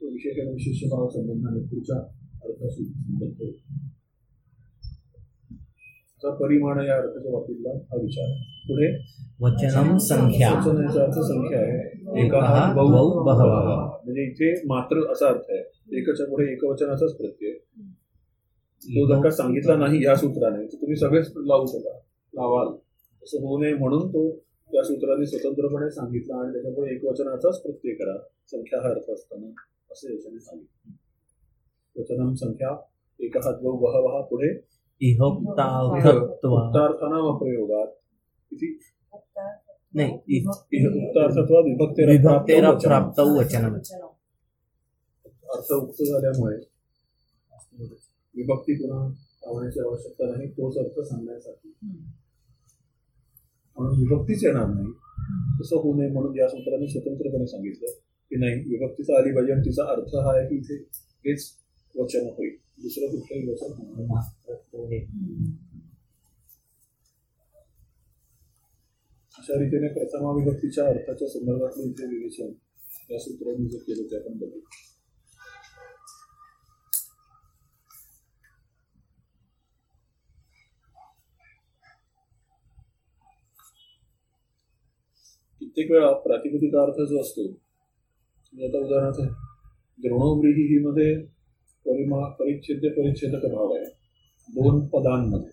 S2: तो विशेषण विशेष भाव संबंधाने पुढच्या अर्थाशी होतो चा परिमाण या अर्थाच्या बाबतीतला हा विचार आहे. पुढे
S1: वचनं संख्या.
S2: वचनाचा अर्थ संख्या आहे.
S1: एकः,
S2: बहु
S1: बहु, बहवः.
S2: म्हणजे इथे मात्र असा अर्थ आहे. एकच्या पुढे एकवचनाचाच प्रत्यय तो जर का सांगितला नाही या सूत्राने तर तुम्ही सगळेच लावू शका लावाल. असं होऊ नये म्हणून तो त्या सूत्राने स्वतंत्रपणे सांगितला आणि त्याच्यापुढे एकवचनाचाच प्रत्यय करा. संख्या हा अर्थ असताना असं याच्याने सांगितलं. वचनम संख्या एकः द्वौ बहवः पुढे. प्रयोगात. किती
S1: नाही इ-
S2: इह उक्तार्थत्वात विभक्तेर
S1: विभक्तेर प्राप्तौ वचनम्
S2: अर्थ उक्त झाल्यामुळे विभक्ती पुन्हा लावण्याची आवश्यकता नाही तोच अर्थ सांगण्यासाठी म्हणून विभक्तीच येणार नाही. तसं होऊ नये म्हणून या सूत्राने स्वतंत्रपणे सांगितलं की नाही विभक्तीचा आली पाहिजे आणि तिचा अर्थ हा आहे की इथे हेच वचन होईल. दुसरं कुठलंही वचन अशा रीतीने प्रथमा विभक्तीच्या अर्थाच्या संदर्भातलं इथे विवेचन या सूत्रांनी जे केलं ते आपण बघू कित्येक वेळा प्रातिपदिक अर्थ जो असतो म्हणजे आता उदाहरणार्थ द्रोणोव्रीही ही मध्ये परिमा परिच्छेद्य परिच्छेदक भाव आहे. दोन पदांमध्ये.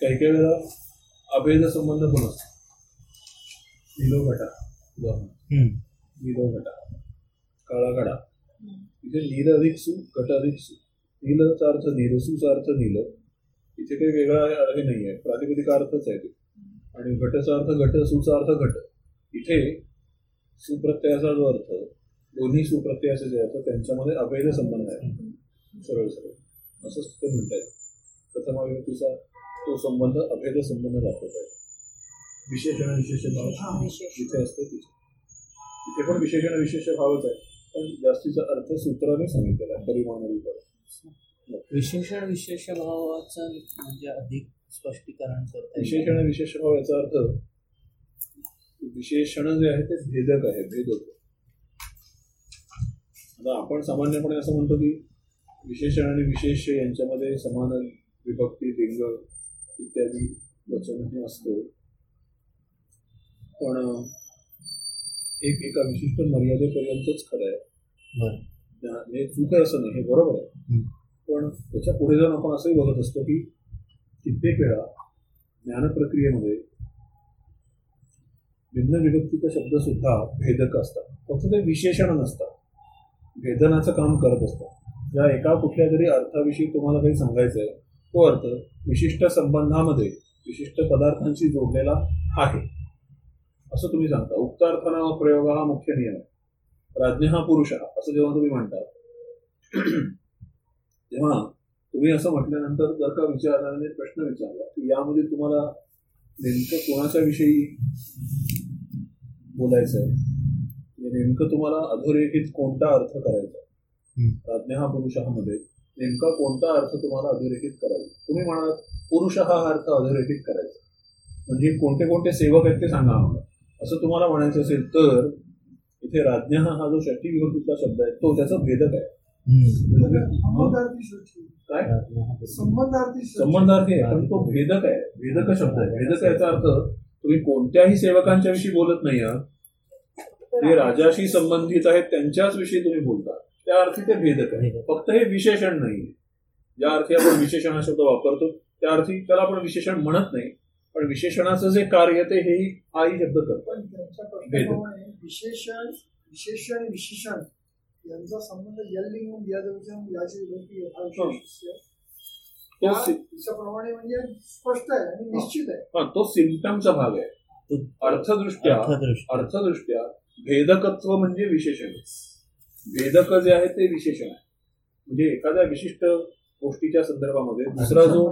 S2: काही काही वेळा अभेद संबंध पण असतो. निलो घटा. काळा घडा. इथे नील अधिक सु घट अधिक सु. नीलचा अर्थ नील सुचा अर्थ नील. इथे काही वेगळा अर्थ नाही आहे. प्रातिपदिक अर्थच आहे ते. आणि घटचा अर्थ घट सुचा अर्थ घट. इथे सुप्रत्ययाचा जो अर्थ दोन्ही सुप्रत्ययाचे जे अर्थ त्यांच्यामध्ये अभेद संबंध आहे. सरळ सरळ. असंच ते म्हणतायत. प्रथमा व्यक्तीचा तो संबंध अभेद संबंध दाखवत आहे. विशेषण विशेष भाव. जिथे असतो तिथे तिथे पण विशेषण विशेष भावच आहे. पण जास्तीचा अर्थ सूत्राने सांगितलेला आहे. परिमाण
S1: विशेषण विशेष भावाचं म्हणजे अधिक स्पष्टीकरण करता.
S2: विशेषण विशेष भाव याचा अर्थ विशेषण जे आहे ते भेदक आहे भेदक आता आपण सामान्यपणे असं म्हणतो की विशेषण आणि विशेष यांच्यामध्ये समान विभक्ती लिंग इत्यादी वचन हे असतं. पण एक एका विशिष्ट मर्यादेपर्यंतच खरं आहे. हे चूक आहे असं नाही हे बरोबर आहे. पण त्याच्या पुढे जाऊन आपण असंही बघत असतो की कित्येक वेळा ज्ञान प्रक्रियेमध्ये भिन्न विभक्तीचे शब्द सुद्धा भेदक असतात. फक्त ते विशेषण नसतात. भेदनाचं काम करत असतात. ज्या एका कुठल्या तरी अर्थाविषयी तुम्हाला काही सांगायचं आहे तो अर्थ विशिष्ट संबंधामध्ये विशिष्ट पदार्थांशी जोडलेला आहे. असं तुम्ही सांगता. उक्त अर्थाना प्रयोग हा मुख्य नियम आहे. राज्ञ हा पुरुष हा असं जेव्हा तुम्ही म्हणता तेव्हा तुम्ही असं म्हटल्यानंतर जर का विचारणाऱ्याने प्रश्न विचारला की यामध्ये तुम्हाला नेमकं कोणाच्या विषयी बोलायचं आहे म्हणजे नेमकं तुम्हाला अधोरेखित कोणता अर्थ करायचा. राज्ञ हा पुरुषमध्ये नेमका कोणता अर्थ तुम्हाला अधोरेखित करायचा? तुम्ही म्हणाल पुरुष हा अर्थ अधोरेखित करायचा. म्हणजे कोणते कोणते सेवक आहेत ते सांगा आम्हाला. असं तुम्हाला म्हणायचं असेल तर इथे राज्ञ हा जो षष्टी विभक्तीचा शब्द आहे तो त्याचा भेदक आहे.
S6: संबंधार्थी
S2: आहे पण तो भेदक आहे. भेदक शब्द आहे. भेदक याचा अर्थ तुम्ही कोणत्याही सेवकांच्या विषयी बोलत नाही जे राजाशी संबंधित आहेत त्यांच्याच विषयी तुम्ही बोलता. त्या अर्थी ते भेदक आहे. फक्त हे विशेषण नाही ज्या अर्थी आपण विशेषण हा शब्द वापरतो त्या अर्थी त्याला आपण विशेषण म्हणत नाही. पण विशेषणाचं जे कार्य ते हेही हाही शब्द करतो
S6: विशेषण विशेषण विशेषण यांचा संबंध यलिंग यादवच्या याची विभक्ती हा. विशेष
S2: तो
S6: त्या-
S2: सि-
S6: त्याच्याप्रमाणे म्हणजे स्पष्ट आहे आणि निश्चित आहे.
S2: हा तो सिम्पटमचा भाग आहे. अर्थदृष्ट्या
S1: अर्थदृष्टी
S2: अर्थदृष्ट्या भेदकत्व म्हणजे विशेषण. भेदक जे आहे ते विशेषण आहे. म्हणजे एखाद्या विशिष्ट गोष्टीच्या संदर्भामध्ये दुसरा जो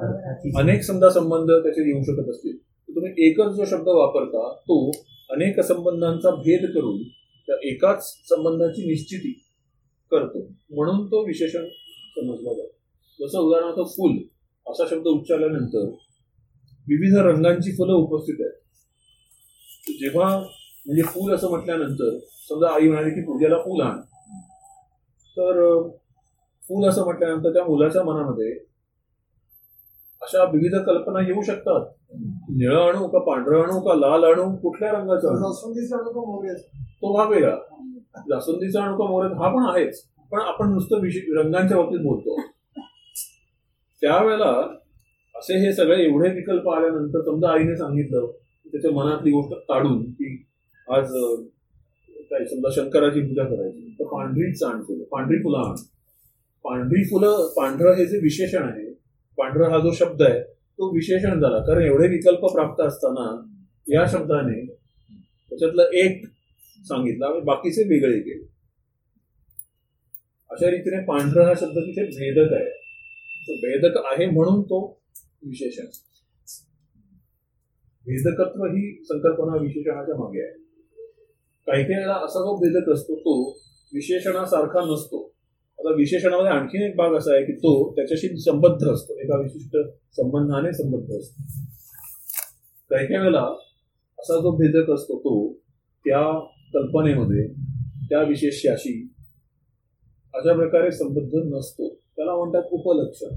S2: अनेक समजा संबंध त्याचे येऊ शकत असतील तर तुम्ही एकच जो शब्द वापरता तो अनेक संबंधांचा भेद करून त्या एकाच संबंधाची निश्चिती करतो. म्हणून तो विशेषण समजला जातो. जसं उदाहरणार्थ फुल असा शब्द उच्चारल्यानंतर विविध रंगांची फुलं उपस्थित आहेत. जेव्हा म्हणजे फुल असं म्हटल्यानंतर समजा आई म्हणाली की पूजेला फुल आण. तर फुल असं म्हटल्यानंतर त्या मुलाच्या मनामध्ये अशा विविध कल्पना येऊ शकतात. निळं आणू का पांढरं आणू का लाल आणू? कुठल्या रंगाचं तो भाग वेगळा. जास्वंदीचा अणुका मोहरत हा पण आहेच. पण आपण नुसतं विशे- रंगांच्या बाबतीत बोलतो. त्यावेळेला असे हे सगळे एवढे विकल्प आल्यानंतर समजा आईने सांगितलं की त्याच्या मनातली गोष्ट काढून की आज काय समजा शंकराची पूजा करायची. तर पांढरीच आण फुलं पांढरी फुलं आण पांढरी फुलं पांढरं हे जे विशेषण आहे पांढरा हा जो शब्द आहे तो विशेषण झाला. कारण एवढे विकल्प प्राप्त असताना या शब्दाने त्याच्यातलं एक सांगितलं. आणि बाकीचे वेगळे केले. अशा रीतीने पांढरा हा शब्द तिथे भेदक आहे. तो भेदक आहे म्हणून तो विशेषण भेदकत्व ही संकल्पना विशेषणाच्या मागे आहे. काही काही वेळा असा जो भेदक असतो तो विशेषणासारखा नसतो. आता विशेषणामध्ये आणखीन एक भाग असा आहे की तो त्याच्याशी संबद्ध असतो. एका विशिष्ट संबंधाने संबद्ध असतो. काही काही वेळेला असा जो भेदक असतो तो त्या कल्पनेमध्ये त्या विशेष्याशी अशा प्रकारे संबद्ध नसतो. त्याला म्हणतात उपलक्षण.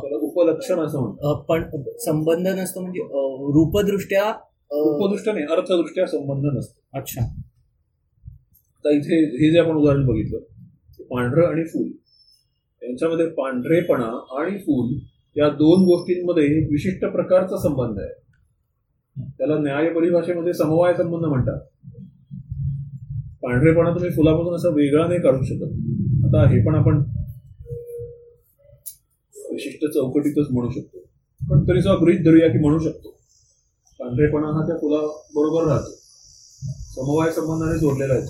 S2: त्याला उपलक्षण असं म्हणतात.
S1: पण संबंध नसतो म्हणजे रूपदृष्ट्या अ,
S2: उपदृष्ट्या नाही अर्थदृष्ट्या संबंध नसतो.
S1: अच्छा.
S2: आता इथे हे जे आपण उदाहरण बघितलं पांढरं आणि फूल. यांच्यामध्ये पांढरेपणा आणि फूल या दोन गोष्टींमध्ये एक विशिष्ट प्रकारचा संबंध आहे. त्याला न्याय परिभाषेमध्ये समवाय संबंध म्हणतात. पांढरेपणा तुम्ही फुलापासून असं वेगळा नाही काढू शकत. आता हे पण आपण विशिष्ट चौकटीतच म्हणू शकतो. पण तरी सुद्धा गृहित धरूया की म्हणू शकतो. पांढरेपणा हा त्या फुला बरोबर राहतो. समवाय संबंधाने जोडलेला आहे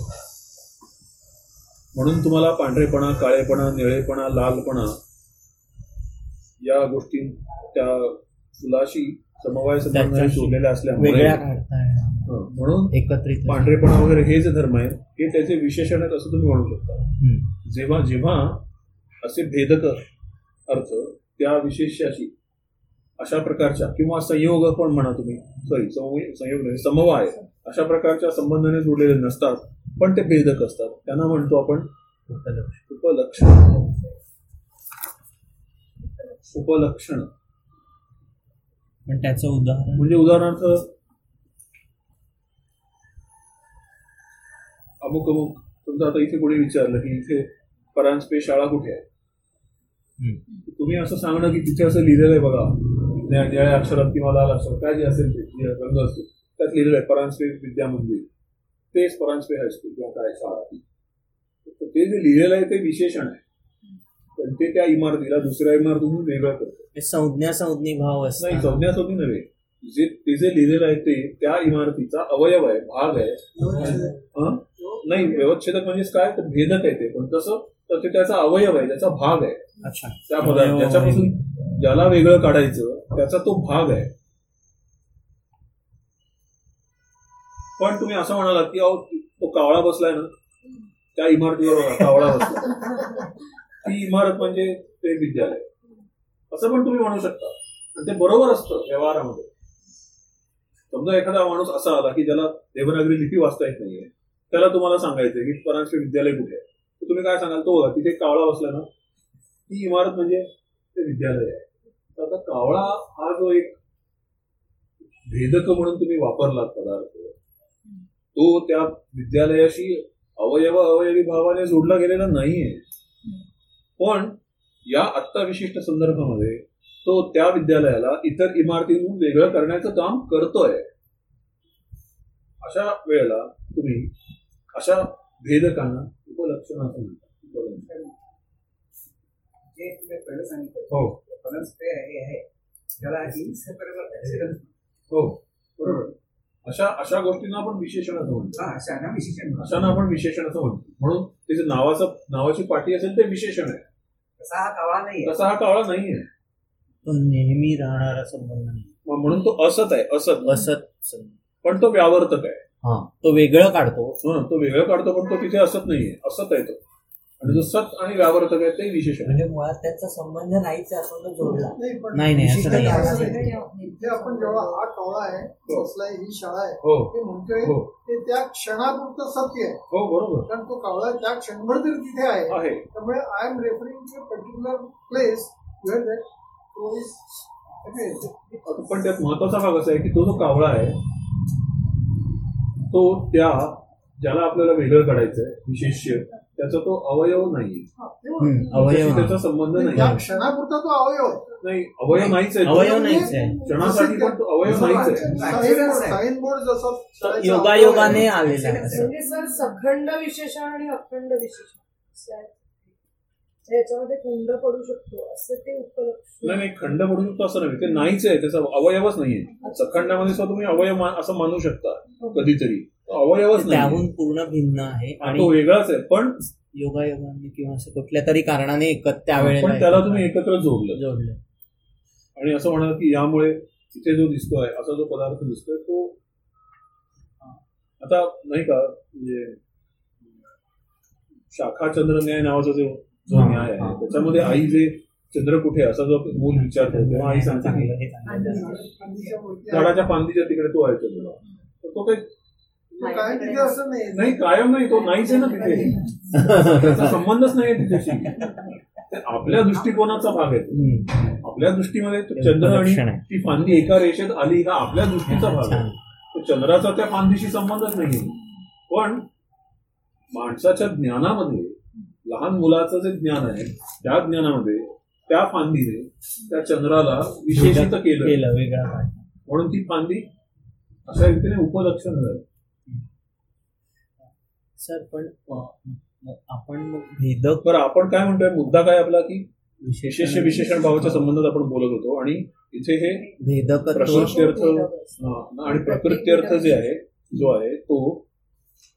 S2: म्हणून तुम्हाला पांढरेपणा काळेपणा निळेपणा लालपणा या गोष्टी त्या फुलाशी समवाय संबंधाने
S1: त्याच्याशी
S2: जोडलेल्या असल्यामुळे
S1: वेगळ्या काढता येणार
S2: म्हणून
S1: एकत्रित
S2: पांढरेपणा वगैरे हे जे धर्म आहेत हे त्याचे विशेषण आहेत असं तुम्ही म्हणू शकता. जेव्हा जेव्हा असे भेदक अर्थ त्या विशेषाशी अशा प्रकारच्या किंवा संयोग पण म्हणा तुम्ही सॉरी संयोग नाही समवाय अशा प्रकारच्या संबंधाने जोडलेले नसतात पण ते भेदक असतात. त्यांना म्हणतो आपण
S1: उपलक्ष.
S2: उपलक्षण. उपलक्षण.
S1: पण त्याचं उदाहरण
S2: म्हणजे उदाहरणार्थ अमुक अमुक समजा आता इथे कोणी विचारलं की इथे परांजपे शाळा कुठे आहे. तुम्ही असं सांगणं की तिथे असं लिहिलेलं आहे बघा. निळ्या अक्षरात किंवा लाल अक्षरात काय जे असेल ते रंग असतो त्यात लिहिलेलं आहे परांजपे विद्या मंदिर. तेच परांजपे हायस्कूल किंवा काय शाळा ती जे लिहिलेलं आहे ते विशेषण आहे. पण ते त्या इमारतीला दुसऱ्या इमारतीतून वेगळं करतं.
S1: संज्ञा संज्ञी भाव
S2: नाही
S1: असतात.
S2: संज्ञा संज्ञा नव्हे. जे ते जे लिहिलेलं आहे ते त्या इमारतीचा अवयव आहे भाग आहे. हं? नाही व्यवच्छेदक म्हणजेच काय? तर भेदक आहे ते. पण कसं? तर ते त्याचा अवयव आहे त्याचा भाग आहे.
S1: अच्छा.
S2: त्या पदार्थ ज्याच्यापासून ज्याला वेगळं काढायचं त्याचा तो भाग आहे. पण तुम्ही असं म्हणालात की अहो तो कावळा बसलाय ना? त्या इमारतीवर कावळा बसला ती इमारत म्हणजे ते विद्यालय. असं पण तुम्ही म्हणू शकता. आणि ते बरोबर असतं व्यवहारामध्ये. समजा एखादा माणूस असा आला की ज्याला देवनागरी लिपी वाचता येत नाहीये त्याला तुम्हाला सांगायचं की परांजपे विद्यालय कुठे आहे? तर तुम्ही काय सांगाल? तो बघा, तिथे कावळा बसला ना ती इमारत म्हणजे ते विद्यालय आहे. तर आता कावळा हा जो एक भेदक म्हणून तुम्ही वापरलात पदार्थ तो त्या विद्यालयाशी अवयव अवयवी भावाने जोडला गेलेला नाहीये. पण या आत्ता विशिष्ट संदर्भामध्ये तो त्या विद्यालयाला इतर इमारतींहून वेगळं करण्याचं काम करतोय. अशा वेळेला तुम्ही अशा भेदकांना उपलक्षण असं.
S4: जे सांगितलं
S2: हो.
S4: फणस हे आहे. त्याला इन्सेपरेबल ऍक्सिडंट
S2: हो. बरोबर? अशा अशा गोष्टींना आपण विशेषण असं म्हणतो.
S4: हा अशा ना विशेषण
S2: अशांना आपण विशेषण असं म्हणतो. म्हणून त्याचं नावाचं नावाची पाठी असेल ते विशेषण आहे.
S4: तसा हा कावळा नाही
S2: तसा हा कावळा नाहीये.
S1: तो नेहमी राहणारा संबंध नाही.
S2: म्हणून तो असत आहे असत.
S1: असत संबंध.
S2: पण तो व्यावर्तक आहे.
S1: हा तो वेगळं काढतो.
S2: हं, तो वेगळं काढतो पण तो तिथे असत नाहीये. असत आहे तो. आणि जो सत आणि व्यावर्तक आहे ते विशेषण आहे.
S3: म्हणजे मुळात त्यांचा संबंध नाहीच आहे, आपण तो जोडला.
S6: नाही
S1: नाही नाही असं नाही.
S6: इथे आपण जेव्हा हा कावळा आहे
S2: हो.
S6: बसलाय ही शाळा आहे
S2: हो.
S6: ते म्हणतोय
S2: हो.
S6: ते त्या क्षणापुरतं सत्य आहे.
S2: हो बरोबर.
S6: कारण तो कावळा त्या क्षणभर तरी तिथे आहे. त्यामुळे I am referring to particular place where that तो इज
S2: आता पण त्यात महत्त्वाचा भाग असा आहे की तो जो कावळा आहे तो त्या ज्याला आपल्याला वेगळं काढायचं आहे विशेष्य त्याचा तो अवयव नाहीये.
S1: हम्म, अवयव. हा.
S2: त्याचा संबंध
S6: त्या
S2: नाही.
S6: क्षणापुरता तो अवयव.
S2: नाही अवयव नाहीच आहे.
S1: अवयव नाहीच आहे.
S2: क्षणासाठी पण तो अवयव नाहीच आहे.
S6: साईन बोर्ड- जसं
S1: योगायोगाने. आलेला.
S7: म्हणजे सर सखंड विशेषण आणि अखंड विशेषण. याच्यामध्ये खंड पडू शकतो असं ते उपलक्ष
S2: नाही नाही खंड पडू शकतो असं नाही. ते नाहीच आहे. त्याचा अवयवच नाहीये. सखंडामध्ये सुद्धा तुम्ही अवयव असं मानू शकता कधीतरी. तो अवयवच नाही
S1: त्याहून पूर्ण भिन्न आहे
S2: तो
S1: आणि
S2: वेगळाच आहे पण
S1: योगायोगाने किंवा असं कुठल्या तरी कारणाने एकत्र त्यावेळेला
S2: पण त्याला तुम्ही एकत्र जोडलं.
S1: जोडलं.
S2: आणि असं म्हणाल की यामुळे इथे जो दिसतोय असा जो पदार्थ दिसतोय तो आता नाही का म्हणजे शाखा चंद्र न्याय नावाचा जो जो
S1: हा,
S2: न्याय
S1: हा.
S2: आहे त्याच्यामध्ये आई जे चंद्र कुठे आहे असा जो मूल विचारतो तेव्हा आई सांगते
S1: हे.
S2: झाडाच्या पांदीच्या तिकडे तो आहे चंद्र. तर तो काही
S6: काय तिथे असं नाही.
S2: नाही कायम नाही तो नाहीच आहे ना तिथे. त्याचा संबंधच नाही तिच्याशी. ते आपल्या दृष्टिकोनाचा भाग आहे. आपल्या दृष्टीमध्ये चंद्र आणि. ती फांदी एका रेषेत आली हा आपल्या दृष्टीचा भाग आहे. चंद्राचा त्या फांदीशी संबंधच नाही पण माणसाच्या ज्ञानामध्ये लहान मुलाचं जे ज्ञान आहे त्या ज्ञानामध्ये त्या फांदीने त्या चंद्राला विशेषित केलं. म्हणून ती फांदी अशा रीतीने उपलक्षण झालं.
S1: सर पण आपण मग भेदक
S2: बरं आपण काय म्हणतोय? मुद्दा काय आपला की
S1: विशेष
S2: विशेष विशेषण भावाच्या संबंधात आपण बोलत होतो आणि इथे हे
S1: भेदकत्व
S2: प्रकृत्यर्थ हा, आणि प्रकृत्यर्थ जे आहे जो आहे तो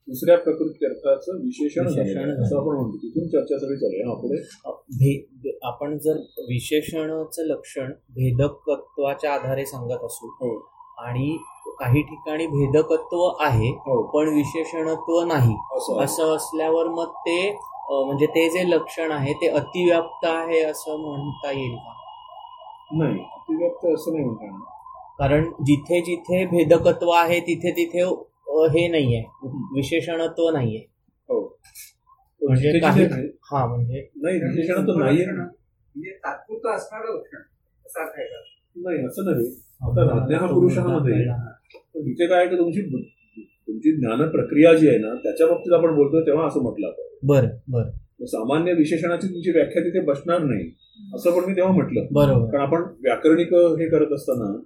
S2: दुसऱ्या प्रकृत्यर्थाचं विशेषण. असं आपण म्हणतो. तिथून चर्चा सगळी चालू आहे हा, पुढे
S1: आपण जर विशेषणाचं लक्षण भेदकत्वाच्या आधारे सांगत असू
S2: हो.
S1: आणि काही ठिकाणी भेदकत्व आहे
S2: हो.
S1: पण विशेषणत्व नाही.
S2: असं आहे.
S1: असं असल्यावर मग ते अ, म्हणजे ते जे लक्षण आहे ते अतिव्याप्त आहे असं म्हणता येईल का?
S2: नाही अतिव्याप्त असं नाही म्हणता येणार.
S1: कारण जिथे जिथे भेदकत्व आहे तिथे तिथे अ, हे नाहीये. विशेषणत्व नाहीये.
S2: हो.
S1: म्हणजे काही
S2: जिथे-
S1: हा म्हणजे
S2: नाही विशेषण तर नाहीये. ना.
S4: म्हणजे तात्पुरतं असणारं लक्षण असा अर्थ आहे का?
S2: नाही असं नाही. आता हा पुरुषामध्ये पण इथे काय की तुमची तुमची ज्ञान प्रक्रिया जी आहे ना त्याच्या बाबतीत आपण बोलतोय तेव्हा असं म्हटलं आपण
S1: बर बर
S2: सामान्य विशेषणाची तुमची व्याख्या तिथे बसणार नाही असं पण मी तेव्हा म्हटलं
S1: बरोबर
S2: कारण आपण व्याकरणिक हे करत असताना.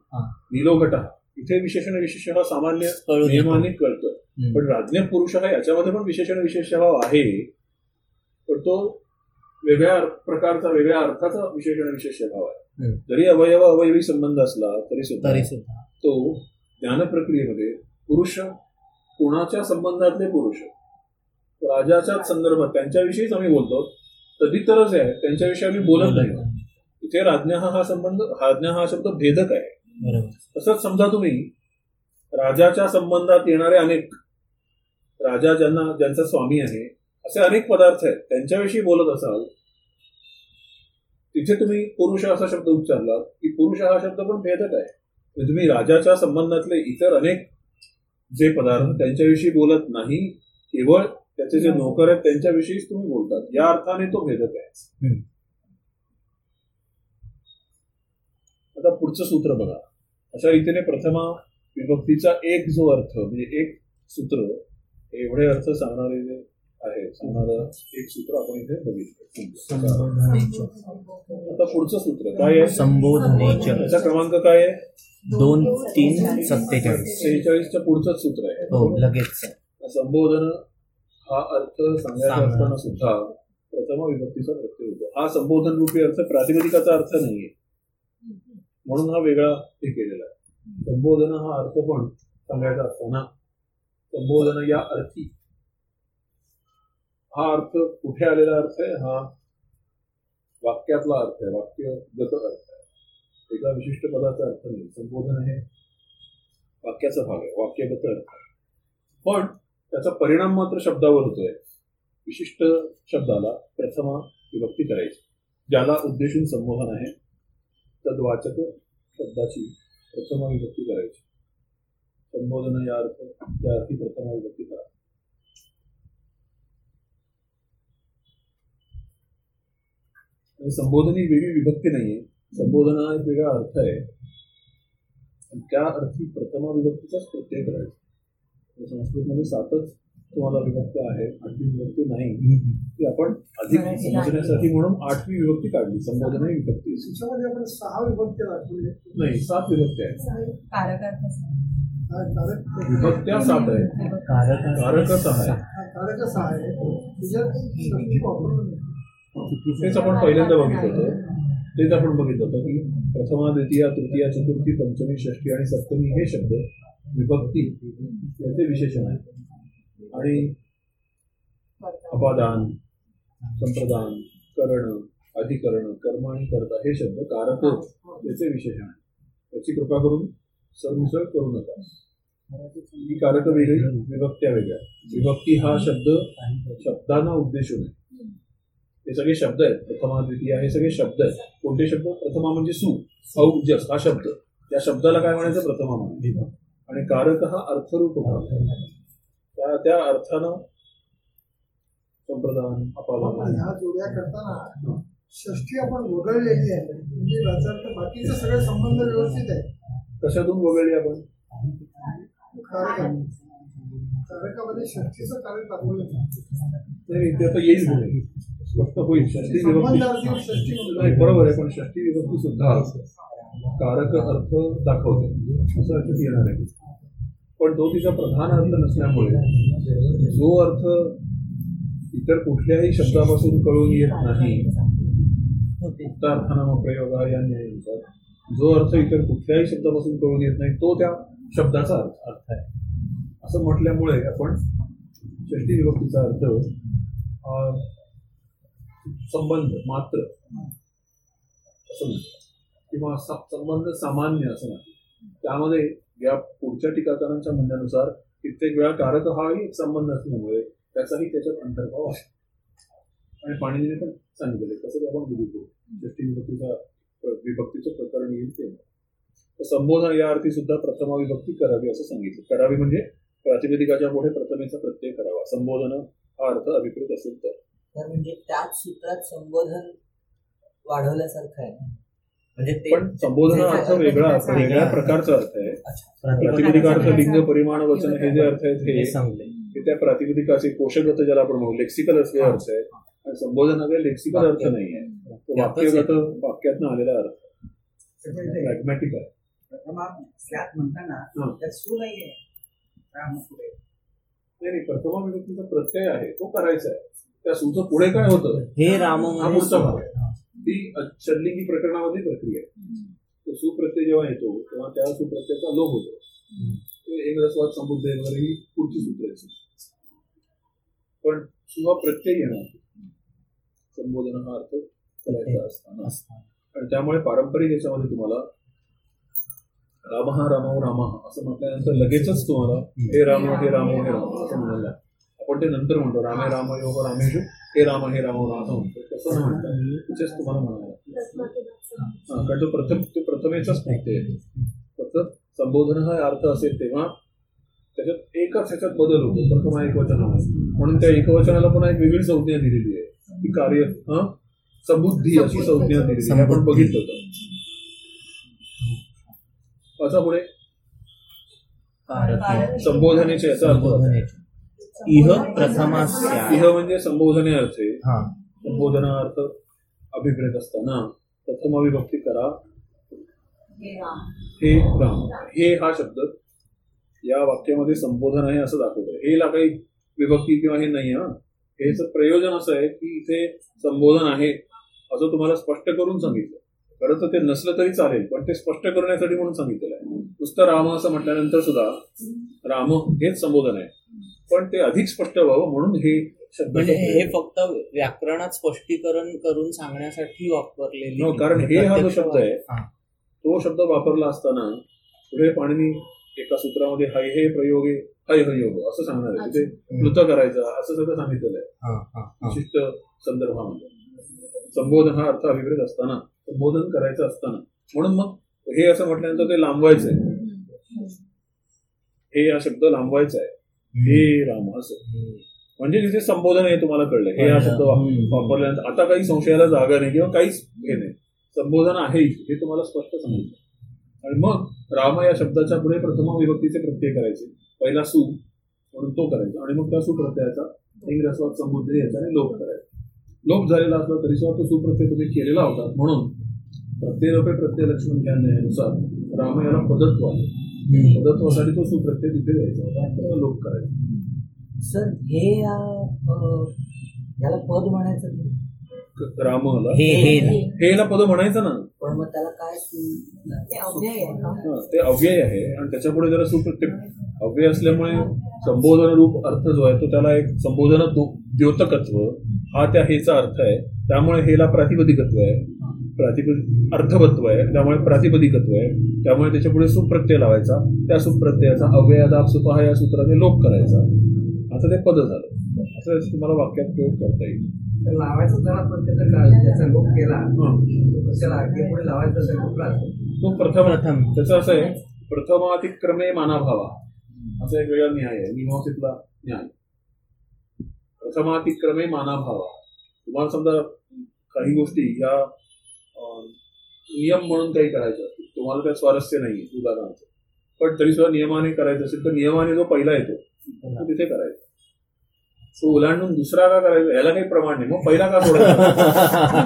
S2: निलोघटा इथे विशेषण विशेष हा सामान्य. नियमाने
S1: हम्म.
S2: पण राज्य पुरुष हा याच्यामध्ये पण विशेषण विशेष भाव आहे पण तो वेगळ्या प्रकारचा वेगळ्या अर्थाचा विशेषण विशेष भाव आहे. जरी अवयव अवयवी संबंध असला तरी सुद्धा तो ज्ञान प्रक्रियेमध्ये पुरुष कोणाच्या संबंधातले पुरुष? राजाच्याच संदर्भात त्यांच्याविषयीच आम्ही बोलतो. तदितरच आहे. त्यांच्याविषयी आम्ही बोलत नाही. इथे राज्ञा हा संबंध राज्ञा हा शब्द भेदक आहे. तसंच समजा तुम्ही राजाच्या संबंधात येणारे अनेक राजा ज्यांना ज्यांचा स्वामी आहे असे अनेक पदार्थ आहेत. त्यांच्याविषयी बोलत असाल तिथे तुम्ही पुरुष असा शब्द उच्चारला की पुरुष हा शब्द पण भेदक आहे. म्हणजे तुम्ही राजाच्या संबंधातले इतर अनेक जे पदार्थ त्यांच्याविषयी बोलत नाही केवळ त्याचे जे नोकर आहेत त्यांच्याविषयीच तुम्ही बोलतात. या अर्थाने तो भेदक आहे. आता पुढचं सूत्र बघा. अशा रीतीने प्रथमा विभक्तीचा एक जो अर्थ म्हणजे एक सूत्र एवढे अर्थ सांगणारे आहे. सांगणारं एक सूत्र आपण इथे बघितलं. आता पुढचं सूत्र काय आहे?
S1: संबोधनेच
S2: त्याचा क्रमांक काय आहे?
S1: दोन तीन सत्तेचाळीस.
S2: सेहेचाळीसच्या पुढचंच सूत्र आहे.
S1: हो लगेच.
S2: संबोधन हा अर्थ सांगायचा. असताना सुद्धा प्रथम विभक्तीचा प्रत्यय होतो. हा संबोधन रूपी अर्थ प्रातिपदिकाचा अर्थ नाहीये. म्हणून हा वेगळा हे केलेला आहे. संबोधन हा अर्थ पण सांगायचा असताना संबोधन या अर्थी हा अर्थ कुठे आलेला अर्थ आहे? हा वाक्यातला अर्थ आहे वाक्यगत अर्थ आहे. एका विशिष्ट पदाचा अर्थ नाही संबोधन हे वाक्याचा भाग आहे वाक्यगत अर्थ पण त्याचा परिणाम मात्र शब्दावर होतोय. विशिष्ट शब्दाला प्रथमा विभक्ती करायची ज्याला उद्देशून संबोधन आहे. तद्वाचक शब्दाची प्रथमा विभक्ती करायची. संबोधन या अर्थ त्या अर्थी प्रथमा विभक्ती करा. संबोधन ही वेगळी विभक्ती संबोधन हा। एक वेगळा अर्थ आहे आणि त्या अर्थी प्रथमा विभक्तीचाच प्रत्यय करायचा संस्कृतमध्ये सातच तुम्हाला विभक्ती आहे आठवी विभक्ती नाही। ती आपण अधिक समजण्यासाठी म्हणून आठवी विभक्ती काढली संबोधन ही विभक्ती आहे.
S6: त्याच्यामध्ये आपण सहा विभक्ती
S2: नाही सात विभक्ती
S6: कारक
S2: विभक्त्या सात
S1: कारक
S2: कारक सहा आहे.
S6: कारक सहा आहे.
S2: तेच आपण पहिल्यांदा बघितलं होतं. तेच आपण बघितलं होतं की प्रथमा द्वितीया तृतीया चतुर्थी पंचमी षष्टी आणि सप्तमी हे शब्द विभक्ती याचे विशेषण आहे आणि अपादान संप्रदान करण अधिकरण कर्म आणि कर्ता हे शब्द कारक याचे विशेषण आहे त्याची कृपा करून सरमिसळ करू नका. ही कारक वेगळी विभक्त्या वेगळ्या. विभक्ती हा शब्द शब्दांना उद्देशून आहे. हे सगळे शब्द आहेत. प्रथमा द्वितीया हे सगळे शब्द आहेत. कोणते शब्द? प्रथमा म्हणजे सु औजस हा शब्द. त्या शब्दाला काय म्हणायचं? प्रथमा म्हणायचं. आणि कारक हा अर्थरूप भाग. त्या त्या अर्थानं संप्रदान अपादान
S6: ह्या जोड्या करताना षष्टी आपण वगळलेली आहे. म्हणजे याचा अर्थ बाकीचे सगळे संबंध व्यवस्थित आहे
S2: कशातून वगळली आपण?
S6: कारक. कारकामध्ये षष्टीचं कारक दाखवलं.
S2: नाही ते आता येईल स्पष्ट होईल. षष्टी विभक्ती बरोबर आहे पण षष्टी विभक्ती सुद्धा कारक अर्थ दाखवते. असं लक्षात येणार आहे. पण तो तिचा प्रधान अर्थ नसल्यामुळे जो अर्थ इतर कुठल्याही शब्दापासून कळून येत नाही अर्थानाम प्रयोग या न्यायानुसार जो अर्थ इतर कुठल्याही शब्दापासून कळून येत नाही तो त्या शब्दाचा अर्थ अर्थ आहे. असं म्हटल्यामुळे आपण षष्टी विभक्तीचा अर्थ संबंध मात्र. असं म्हणतात. किंवा संबंध सामान्य असं म्हणतात. त्यामध्ये या पुढच्या टीकाकारांच्या म्हणण्यानुसार कित्येक वेळा कारक हाही एक संबंध असल्यामुळे त्याचाही त्याच्यात अंतर्भाव आहे. आणि पाणीने पण सांगितले कसं ते आपण बघू षष्टी विभक्तीचा विभक्तीचं प्रकरण येईल ते संबोधन या अर्थी सुद्धा प्रथमा विभक्ती करावी असं सांगितलं. करावी म्हणजे प्रातिपदिकाच्या पुढे प्रथमेचा प्रत्यय करावा. संबोधन हा अर्थ अभिप्रेत असेल तर.
S3: तर म्हणजे त्याच सूत्रात संबोधन वाढवल्यासारखं आहे. म्हणजे ते
S2: पण संबोधन हा अर्थ वेगळा वेगळ्या प्रकारचा अर्थ आहे. प्रातिपदिकार्थ लिंग परिमाण वचन हे जे अर्थ आहेत हे
S1: हे सांगले.
S2: हे त्या प्रातिपदिकाचे कोशगत ज्याला आपण म्हणू लेक्सिकल असलेले अर्थ आहेत. आणि संबोधन हा लेक्सिकल अर्थ नाही आहे तो वाक्यगत वाक्यातनं आलेला अर्थ. प्रॅग्मॅटिक आहे.
S4: प्रथमा म्हणताना
S2: हं.
S4: त्यात सू नाहीये. राम पुढे.
S2: नाही नाही प्रथमा विभक्तीचा प्रत्यय आहे तो करायचा आहे. त्या सूचं पुढे काय होतं?
S1: हे राम
S2: हा पुढचा भाग आहे. ती षडलिंगी प्रकरणामध्ये प्रक्रिया आहे. तो सुप्रत्यय जेव्हा येतो तेव्हा त्या सुप्रत्ययाचा लोप होतो. ते इंग्रस्वाद समृद्ध वगैरे ही पुढची सूत्र पण सुहा प्रत्यय येणार संबोधन हा अर्थ करायचा असताना. आणि त्यामुळे पारंपरिक याच्यामध्ये तुम्हाला राम हा रामाव रामा असं म्हटल्यानंतर लगेचच तुम्हाला हे राम हे राम हे राम असं म्हणायला आपण ते नंतर म्हणतो? रामे राम योग रामेशु हे राम हे राम असं म्हणतो. तसं तिचेच तुम्हाला म्हणाला हा, कारण तो प्रथम ते प्रथमेचाच आहे. फक्त संबोधन हा अर्थ असेल तेव्हा त्याच्यात एकच ह्याच्यात बदल होतो. प्रथम एक वचनामध्ये म्हणून त्या एकवचनाला पुन्हा एक वेगळी संज्ञा दिलेली आहे. ती कार्य हा? सबुद्धी अशी संज्ञा दिलेली आहे. आपण बघितलं होतं. असा पुढे संबोधनेचे याचा अर्थ
S1: इह प्रथमास्या।
S2: इह म्हणजे संबोधने अर्थ आहे.
S1: हा.
S2: संबोधना अर्थ अभिप्रेत असताना प्रथम विभक्ती करा. हे राम. हे हा शब्द या वाक्यामध्ये संबोधन आहे असं दाखवतोय. हेला काही विभक्ती किंवा हे नाही हा. हेच प्रयोजन असं आहे की इथे संबोधन आहे असं तुम्हाला स्पष्ट करून सांगितलं. खरं तर ते नसलं तरी चालेल पण ते स्पष्ट करण्यासाठी म्हणून सांगितलेलं आहे. नुसतं राम असं म्हटल्यानंतर सुद्धा राम हेच संबोधन आहे. पण ते अधिक स्पष्ट व्हावं म्हणून हे शब्द
S1: म्हणजे हे फक्त व्याकरणात स्पष्टीकरण करून सांगण्यासाठी वापरलेली
S2: कारण हे हा जो शब्द आहे,
S1: हा.
S2: तो शब्द वापरला असताना पुढे पाणिनी एका सूत्रामध्ये हय हे प्रयोगे हय हय हो असं सांगणार आहे. तिथे मृत करायचं असं सगळं सांगितलेलं आहे.
S1: हा, हा, हा.
S2: विशिष्ट संदर्भामध्ये. संबोधन हा अर्थ अभिप्रेत असताना संबोधन करायचं असताना. म्हणून मग हे असं म्हटल्यानंतर ते लांबवायचं आहे. हे हा शब्द लांबवायचा आहे. हे राम असं. म्हणजे जिथे संबोधन हे तुम्हाला कळलं. हे हा शब्द. वापरल्यानंतर आता काही संशयाला जागा नाही किंवा काहीच हे नाही. संबोधन आहे हे तुम्हाला स्पष्ट सांगितलं आणि मग राम या शब्दाच्या पुढे प्रथम विभक्तीचे प्रत्यय करायचे. पहिला सु म्हणून तो करायचा. आणि मग त्या सुप्रत्ययाचा इंग्रस्वात समुद्री याच्याने लोप करायचा. लोप झालेला असला तरी सुद्धा तो सुप्रत्यय तुम्ही केलेला होता. म्हणून प्रत्यय प्रत्यय लक्ष्मण ज्ञानानुसार राम याला पदत्व आहे.
S1: हम्म.
S2: पदत्वासाठी तो सुप्रत्यय तिथे द्यायचा होता त्याचा लोप करायचा.
S3: सर हे याला पद म्हणायचं की?
S2: क- रामला?
S1: हे हे
S2: हेला पद म्हणायचं ना?
S3: पण मग त्याला काय
S5: ते अव्यय आहे का
S2: हा, ते अव्यय आहे. आणि त्याच्यापुढे जरा सुप्रत्यय अव्यय असल्यामुळे संबोधन रूप अर्थ जो आहे तो त्याला एक संबोधन द्योतकत्व हा त्या हेचा अर्थ आहे. त्यामुळे हेला प्रातिपदिकत्व आहे. प्रातिपद अर्थवत्व आहे त्यामुळे प्रातिपदिकत्व आहे. त्यामुळे त्याच्यापुढे सुप्रत्यय लावायचा. त्या सुप्रत्ययाचा अव्ययादाप सुपहा या सूत्राने लोप करायचा. आता ते पद झालं. असं तुम्हाला वाक्यात प्रयोग करता येईल.
S4: लावायचं प्रत्येक केला
S2: हा.
S4: तो पुढे लावायचा
S2: प्रथम
S1: प्रथम.
S2: त्याचं असं आहे प्रथमातिक्रमे मानाभावा. असा एक वेगळा न्याय आहे. मीमांसेतला न्याय. प्रथमातिक्रमे मानाभावा. तुम्हाला समजा काही गोष्टी या नियम म्हणून काही करायचं असतील तुम्हाला त्यात स्वारस्य नाही उदाहरणार्थ. पण तरी सुद्धा नियमाने करायचं असेल तर नियमाने जो पहिला येतो तो तिथे करायचा. तो ओलांडून दुसरा का करायचा? याला काही प्रमाण नाही. मग पहिला का सोडायचा?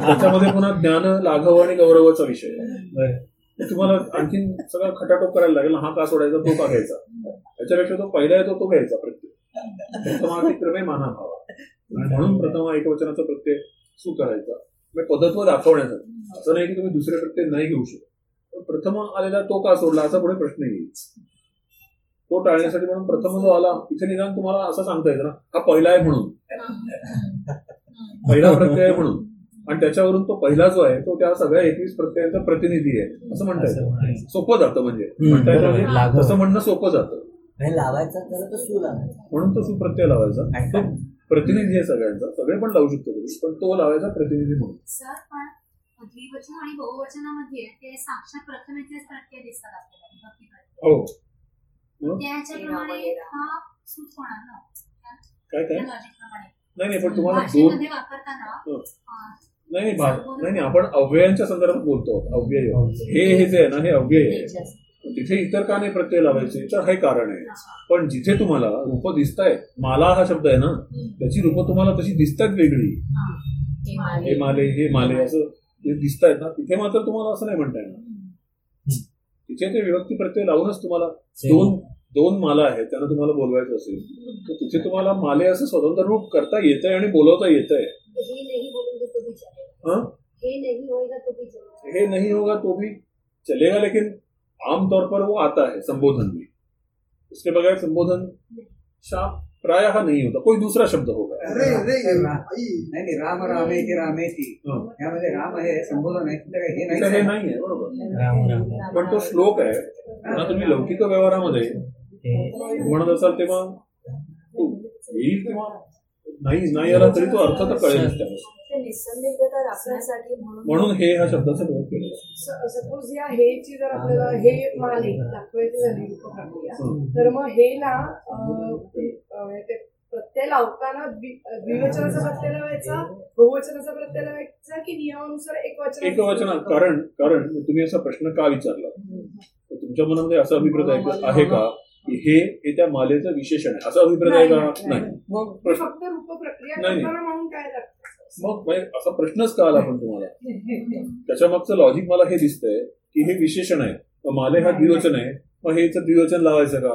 S2: त्याच्यामध्ये पुन्हा ज्ञान लाघव आणि गौरवाचा विषय आहे. तुम्हाला आणखीन सगळं खटाटोप करायला लागेल हा का सोडायचा तो का घ्यायचा? त्याच्यापेक्षा तो पहिला येतो तो घ्यायचा प्रत्यय प्रथमातिक्रमे माना भावा म्हणून प्रथम एकवचनाचा प्रत्यय सु करायचा म्हणजे पदत्व दाखवण्यासाठी असं नाही की तुम्ही दुसरे प्रत्यय नाही घेऊ शकत. पण प्रथम आलेला तो का सोडला असा पुढे प्रश्न येईल. तो टाळण्यासाठी म्हणून प्रथम जो आला इथे निदान तुम्हाला असं सांगता येतं ना हा पहिला आहे म्हणून. पहिला प्रत्यय आहे म्हणून. आणि त्याच्यावरून तो पहिला जो आहे तो त्या सगळ्या एकवीस प्रत्ययांचा प्रतिनिधी आहे असं म्हणता येतं. सोपं जातं म्हणजे. म्हणता येतं. म्हणजे. तसं म्हणणं सोपं जातं.
S3: हे लावायचं
S2: म्हणून तो सुप्रत्यय लावायचा. प्रतिनिधी आहे सगळ्यांचा. सगळे पण लावू शकतो तुम्ही पण तो लावायचा प्रतिनिधी म्हणून.
S8: सर पण द्विवचन आणि बहुवचनामध्ये ते साक्षात प्रथमेचेच प्रत्यय दिसतात आपल्याला
S2: हो. मग?
S8: त्याच्याप्रमाणे हा सूट होणार ना?
S2: काय काय? नाही नाही पण तुम्हाला दोन हो. नाही नाही नाही नाही आपण अव्ययांच्या संदर्भात बोलतो. अव्यय. हे हे जे आहे ना हे अव्यय आहे. तिथे इतर का नाही प्रत्यय लावायचे तर हे कारण आहे पण जिथे तुम्हाला रूप दिसत आहे माला हा शब्द आहे ना त्याची रूप तुम्हाला तशी दिसतात वेगळी
S8: हा. हे माले.
S2: हे माले हे माले असं जे दिसत आहेत ना तिथे मात्र तुम्हाला असं नाही म्हणता येणार तिथे ते विभक्ती प्रत्यय लावूनच तुम्हाला दोन दोन माला आहेत त्यांना तुम्हाला बोलवायचं असेल तर तिथे तुम्हाला माले असं स्वतंत्र रूप करता येत आहे आणि बोलवता येत आहे
S9: हे नहीं बोलेंगे तो भी चलेगा
S2: हाँ?
S9: हे नहीं होएगा तो भी चलेगा
S2: हे नहीं होगा तो भी चलेगा लेकिन आमतौर पर वो आता है संबोधन में। उसके बगैर संबोधन शा प्राय नहीं होता कोई दूसरा शब्द होगा।
S6: अरे अरे
S4: नाही नाही राम रामे की रामेती
S2: हं.
S4: यामध्ये राम आहे संबोधन है हे
S2: तिथं हे।
S4: नाही
S2: नाही आहे बरोबर।
S1: राम राम
S2: पण तो श्लोक आहे पुन्हा तुम्ही लौकिक व्यवहारामध्ये
S1: हे।
S2: म्हणत असाल तेव्हा येईल किंवा नाही नाही आला तरी तो अर्थ तर
S5: ते निसंदिग्धता राखण्यासाठी म्हणून
S2: म्हणून हे ह्या शब्दाचा प्रयोग केलेला.
S7: सपोज या हेची जर आपल्याला हे माले दाखवायची झाली प्रक्रिया
S2: हं.
S7: तर मग हे ना प्रत्यय लावताना द्वि- द्विवचनाचा प्रत्यय लावायचा बहुवचनाचा प्रत्यय लावायचा की नियमानुसार एक वचन
S2: एक वचन कारण कारण तुम्ही असा प्रश्न का विचारला? तुमच्या मनामध्ये असा अभिप्राय आहे की? हे हे त्या मालेचं विशेषण आहे. असा अभिप्राय आहे का नाही मग
S7: ते
S2: प्रश्न
S7: फक्त रूप प्रक्रिया
S2: नाही, मग म्हणजे असा प्रश्नच का आला पण तुम्हाला? त्याच्या मागचं लॉजिक मला हे दिसतंय की हे विशेषण आहे. माले हा द्विवचन आहे. मग हेच द्विवचन लावायचं का?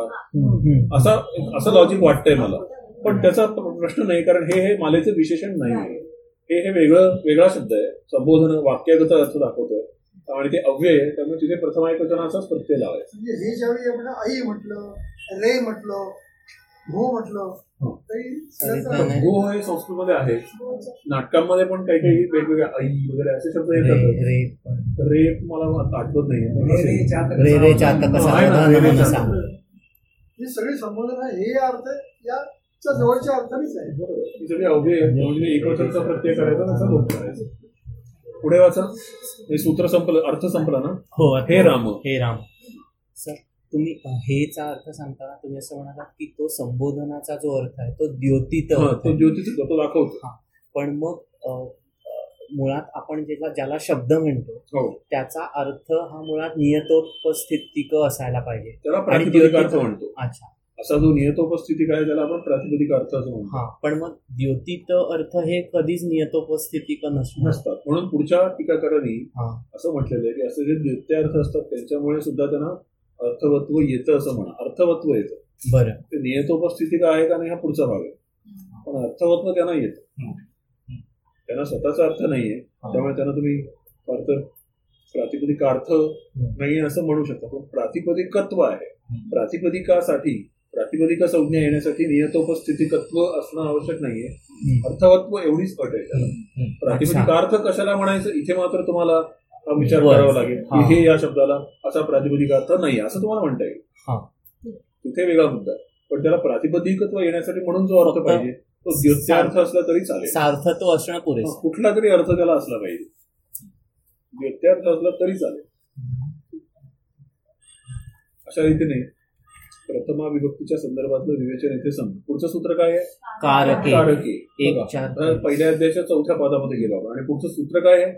S2: असा असा लॉजिक वाटतंय मला. पण त्याचा प्रश्न नाही कारण हे हे मालेचं विशेषण नाही. आहे हे हे वेगळं वेगळा शब्द आहे. संबोधन वाक्यागत अर्थ दाखवतोय. आणि ते अव्यय आहे त्यामुळे तिथे प्रथम ऐकवचनाचाच प्रत्यय लावायचा.
S6: म्हणजे हे ज्यावेळी आपण आई म्हटलं रे म्हटलं भो म्हटलं
S2: हो. गो हे संस्कृतमध्ये आहे. नाटकांमध्ये पण काही काही वेगवेगळ्या आई वगैरे असे शब्द येतात.
S1: रे पण.
S2: रे मला आठवत नाही.
S6: ही सगळी संबोधन आहे हे अर्थ याच्या जवळच्या अर्थानेच आहे.
S2: बरोबर. ही सगळी अवघे म्हणजे एकवचनचा प्रत्यय करायचा त्याचा लोप करायचा. पुढे वाचा. हे सूत्र संपलं अर्थ संपला ना?
S1: हो
S2: हे राम.
S1: हे राम. सर तुम्ही हेचा अर्थ सांगताना तुम्ही असं म्हणालात की तो संबोधनाचा जो अर्थ आहे तो द्योतित
S2: हा, तो. ज्योतिष तो दाखवतो.
S1: पण मग मुळात आपण ज्याला ज्याला शब्द म्हणतो
S2: हो.
S1: त्याचा अर्थ हा मुळात नियतोपस्थितिक असायला पाहिजे.
S2: त्याला
S1: द्योतित
S2: म्हणतो.
S1: अच्छा.
S2: असा जो नियतोपस्थिती काय त्याला आपण प्रातिपदिक अर्थ असं म्हणतो.
S1: हा. पण मग द्योतित अर्थ हे कधीच नियतोपस्थितिक नसणार?
S2: नसतात. म्हणून पुढच्या टीकाकारांनी
S1: हा.
S2: असं म्हटलेलं आहे की असे जे द्वितीय अर्थ असतात त्यांच्यामुळे सुद्धा त्यांना अर्थवत्व येतं असं म्हणा. अर्थवत्व येतं.
S1: बरं.
S2: ते नियतोपस्थिती काय आहे का नाही हा पुढचा भाग आहे. पण अर्थवत्व त्यांना येतं. त्यांना स्वतःचा अर्थ नाहीये. त्यामुळे त्यांना तुम्ही अर्थ प्रातिपदिक अर्थ नाही असं म्हणू शकता. पण प्रातिपदिकत्व आहे. प्रातिपदिकासाठी प्रातिपदिक संज्ञा येण्यासाठी नियतोपस्थितिकत्व असणं आवश्यक नाहीये. अर्थवत्व एवढीच अट आहे त्याला. प्रातिपदिकार्थ कशाला म्हणायचं? इथे मात्र तुम्हाला विचार. करावा लागेल की
S1: हा.
S2: या शब्दाला असा प्रातिपदिकार्थ नाही असं तुम्हाला म्हणता येईल.
S1: हा.
S2: तिथे वेगळा मुद्दा आहे. पण त्याला प्रातिपदिकत्व येण्यासाठी म्हणून जो अर्थ पाहिजे तो द्योत्यार्थ असला तरी चालेल.
S1: सार्थत्व असणं पुरेसं.
S2: कुठला तरी अर्थ त्याला असला पाहिजे. द्योत्यार्थ असला तरी चालेल. अशा रीतीने प्रथमा विभक्तीच्या संदर्भातलं विवेचन इथे संपलं पुढचं सूत्र काय आहे?
S1: कारके.
S2: पहिल्या अध्यायाच्या चौथ्या पदामध्ये गेलो आपण. आणि पुढचं सूत्र काय आहे?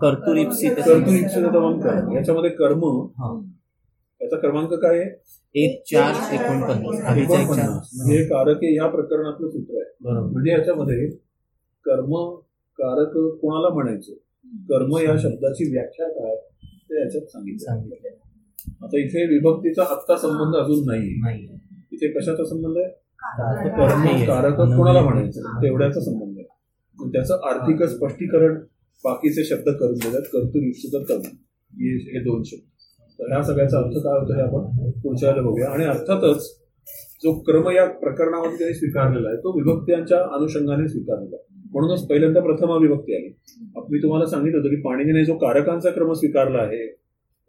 S1: कर्तुरीप्सित
S2: कर्तृ इच्छितम कर्म. याच्यामध्ये कर्म
S1: हा.
S2: याचा क्रमांक काय आहे?
S1: एक चार एकोणपन्नास.
S2: एकोणपन्नास. म्हणजे कारके या प्रकरणातलं सूत्र आहे.
S1: बरोबर.
S2: म्हणजे याच्यामध्ये कर्म कारक कोणाला म्हणायचं? कर्म या शब्दाची व्याख्या काय? ते याच्यात सांगितलं.
S1: सांगितलं.
S2: आता इथे विभक्तीचा आत्ता संबंध अजून नाही इथे कशाचा संबंध आहे? कर्म. कारक कोणाला म्हणायचं? तेवढ्याचा संबंध आहे. त्याचं आर्थिक स्पष्टीकरण बाकीचे शब्द करून देतात. कर्तृ इच्छित कर्म हे हे दोन शब्द. तर ह्या सगळ्याचा अर्थ काय होतो हे आपण पुढच्या वेळेला बघूया. आणि अर्थातच जो क्रम या प्रकरणामध्ये त्यांनी स्वीकारलेला आहे तो विभक्त्यांच्या अनुषंगाने स्वीकारलेला आहे. म्हणूनच पहिल्यांदा प्रथमा विभक्ती आली. मी तुम्हाला सांगितलं होतं की पाणिनीने जो कारकांचा क्रम स्वीकारला आहे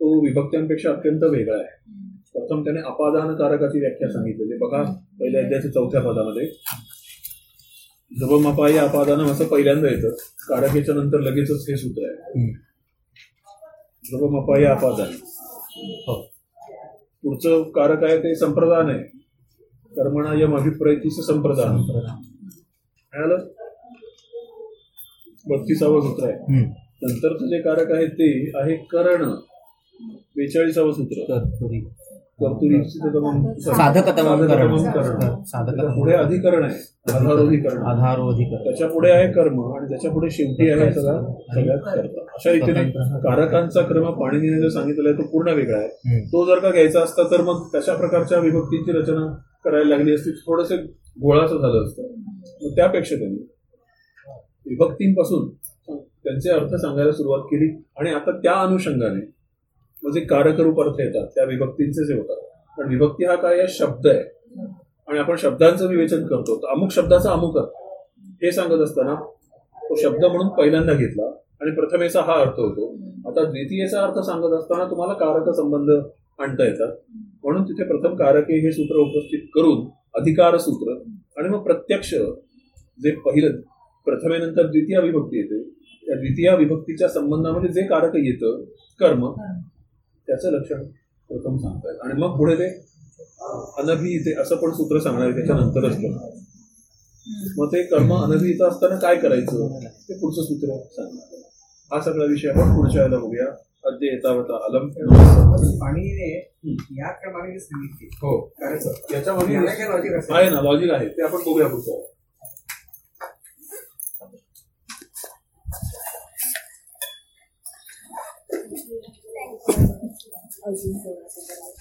S2: तो विभक्त्यांपेक्षा अत्यंत वेगळा आहे. प्रथम त्याने अपादान कारकाची व्याख्या सांगितलेली. बघा पहिल्या अध्यायाच्या चौथ्या पदामध्ये. जबमापाई अपादानम असं पहिल्यांदा येतं. कारकेच्या नंतर लगेचच हे सूत्र आहे.
S1: हम्म.
S2: जबमापाई अपादान.
S1: हो.
S2: पुढचं कारक आहे ते संप्रदान आहे. कर्मणा यम अभिप्रयतीच संप्रदान. मिळालं बत्तीसावं सूत्र आहे. नंतरचं जे कारक आहे ते आहे करण. बेचाळीसावं सूत्र
S1: कर्तुरी
S2: कर्तुरी
S1: साधकतमं करण. साधकतमं.
S2: त्याच्या पुढे अधिकरण आहे. आधारोधिकरण.
S1: आधारोधिक
S2: त्याच्या पुढे आहे कर्म आणि त्याच्या पुढे शेवटी आहे सगळा सगळ्यात कर्ता अशा रीतीने कारकांचा क्रम पाणिनीने जो सांगितलेला आहे तो पूर्ण वेगळा आहे. तो जर का घ्यायचा असता तर मग तशा प्रकारच्या विभक्तीची रचना करायला लागली असती. थोडंसं गोळाचं झालं असतं. मग त्यापेक्षा त्यांनी विभक्तींपासून त्यांचे अर्थ सांगायला सुरुवात केली. आणि आता त्या अनुषंगाने म्हणजे मग जे कारकरूप अर्थ येतात त्या विभक्तींचे जे होतात. पण विभक्ती हा काय? शब्द आहे. आणि आपण शब्दांचं विवेचन करतो. तर अमुक शब्दाचा अमुक अर्थ. हे सांगत असताना तो शब्द म्हणून पहिल्यांदा घेतला आणि प्रथमेचा हा अर्थ होतो. आता द्वितीयेचा अर्थ सांगत असताना तुम्हाला कारक संबंध आणता येतात. म्हणून तिथे प्रथम कारके हे सूत्र उपस्थित करून अधिकार सूत्र आणि मग प्रत्यक्ष जे पहिलं प्रथमेनंतर द्वितीय विभक्ती येते. त्या द्वितीय विभक्तीच्या संबंधामध्ये जे कारक येतं कर्म त्याचं लक्षण प्रथम सांगतायत आणि मग पुढे ते अनभिहिते असं पण सूत्र सांगणार आहे त्याच्यानंतरच पण मग ते कर्म अनभिहित असताना काय करायचं? ते पुढचं सूत्र सांगणार हा सगळा विषय आपण पुढच्या वेळेला बघूया. अद्य येतावता अलम.
S4: पाणीने या क्रमाने सांगितले.
S2: हो. याच्यामध्ये
S4: याला काय logic असेल?
S2: आहे ना लॉजिक आहे. ते आपण बघूया पुढच्या as
S5: informações né,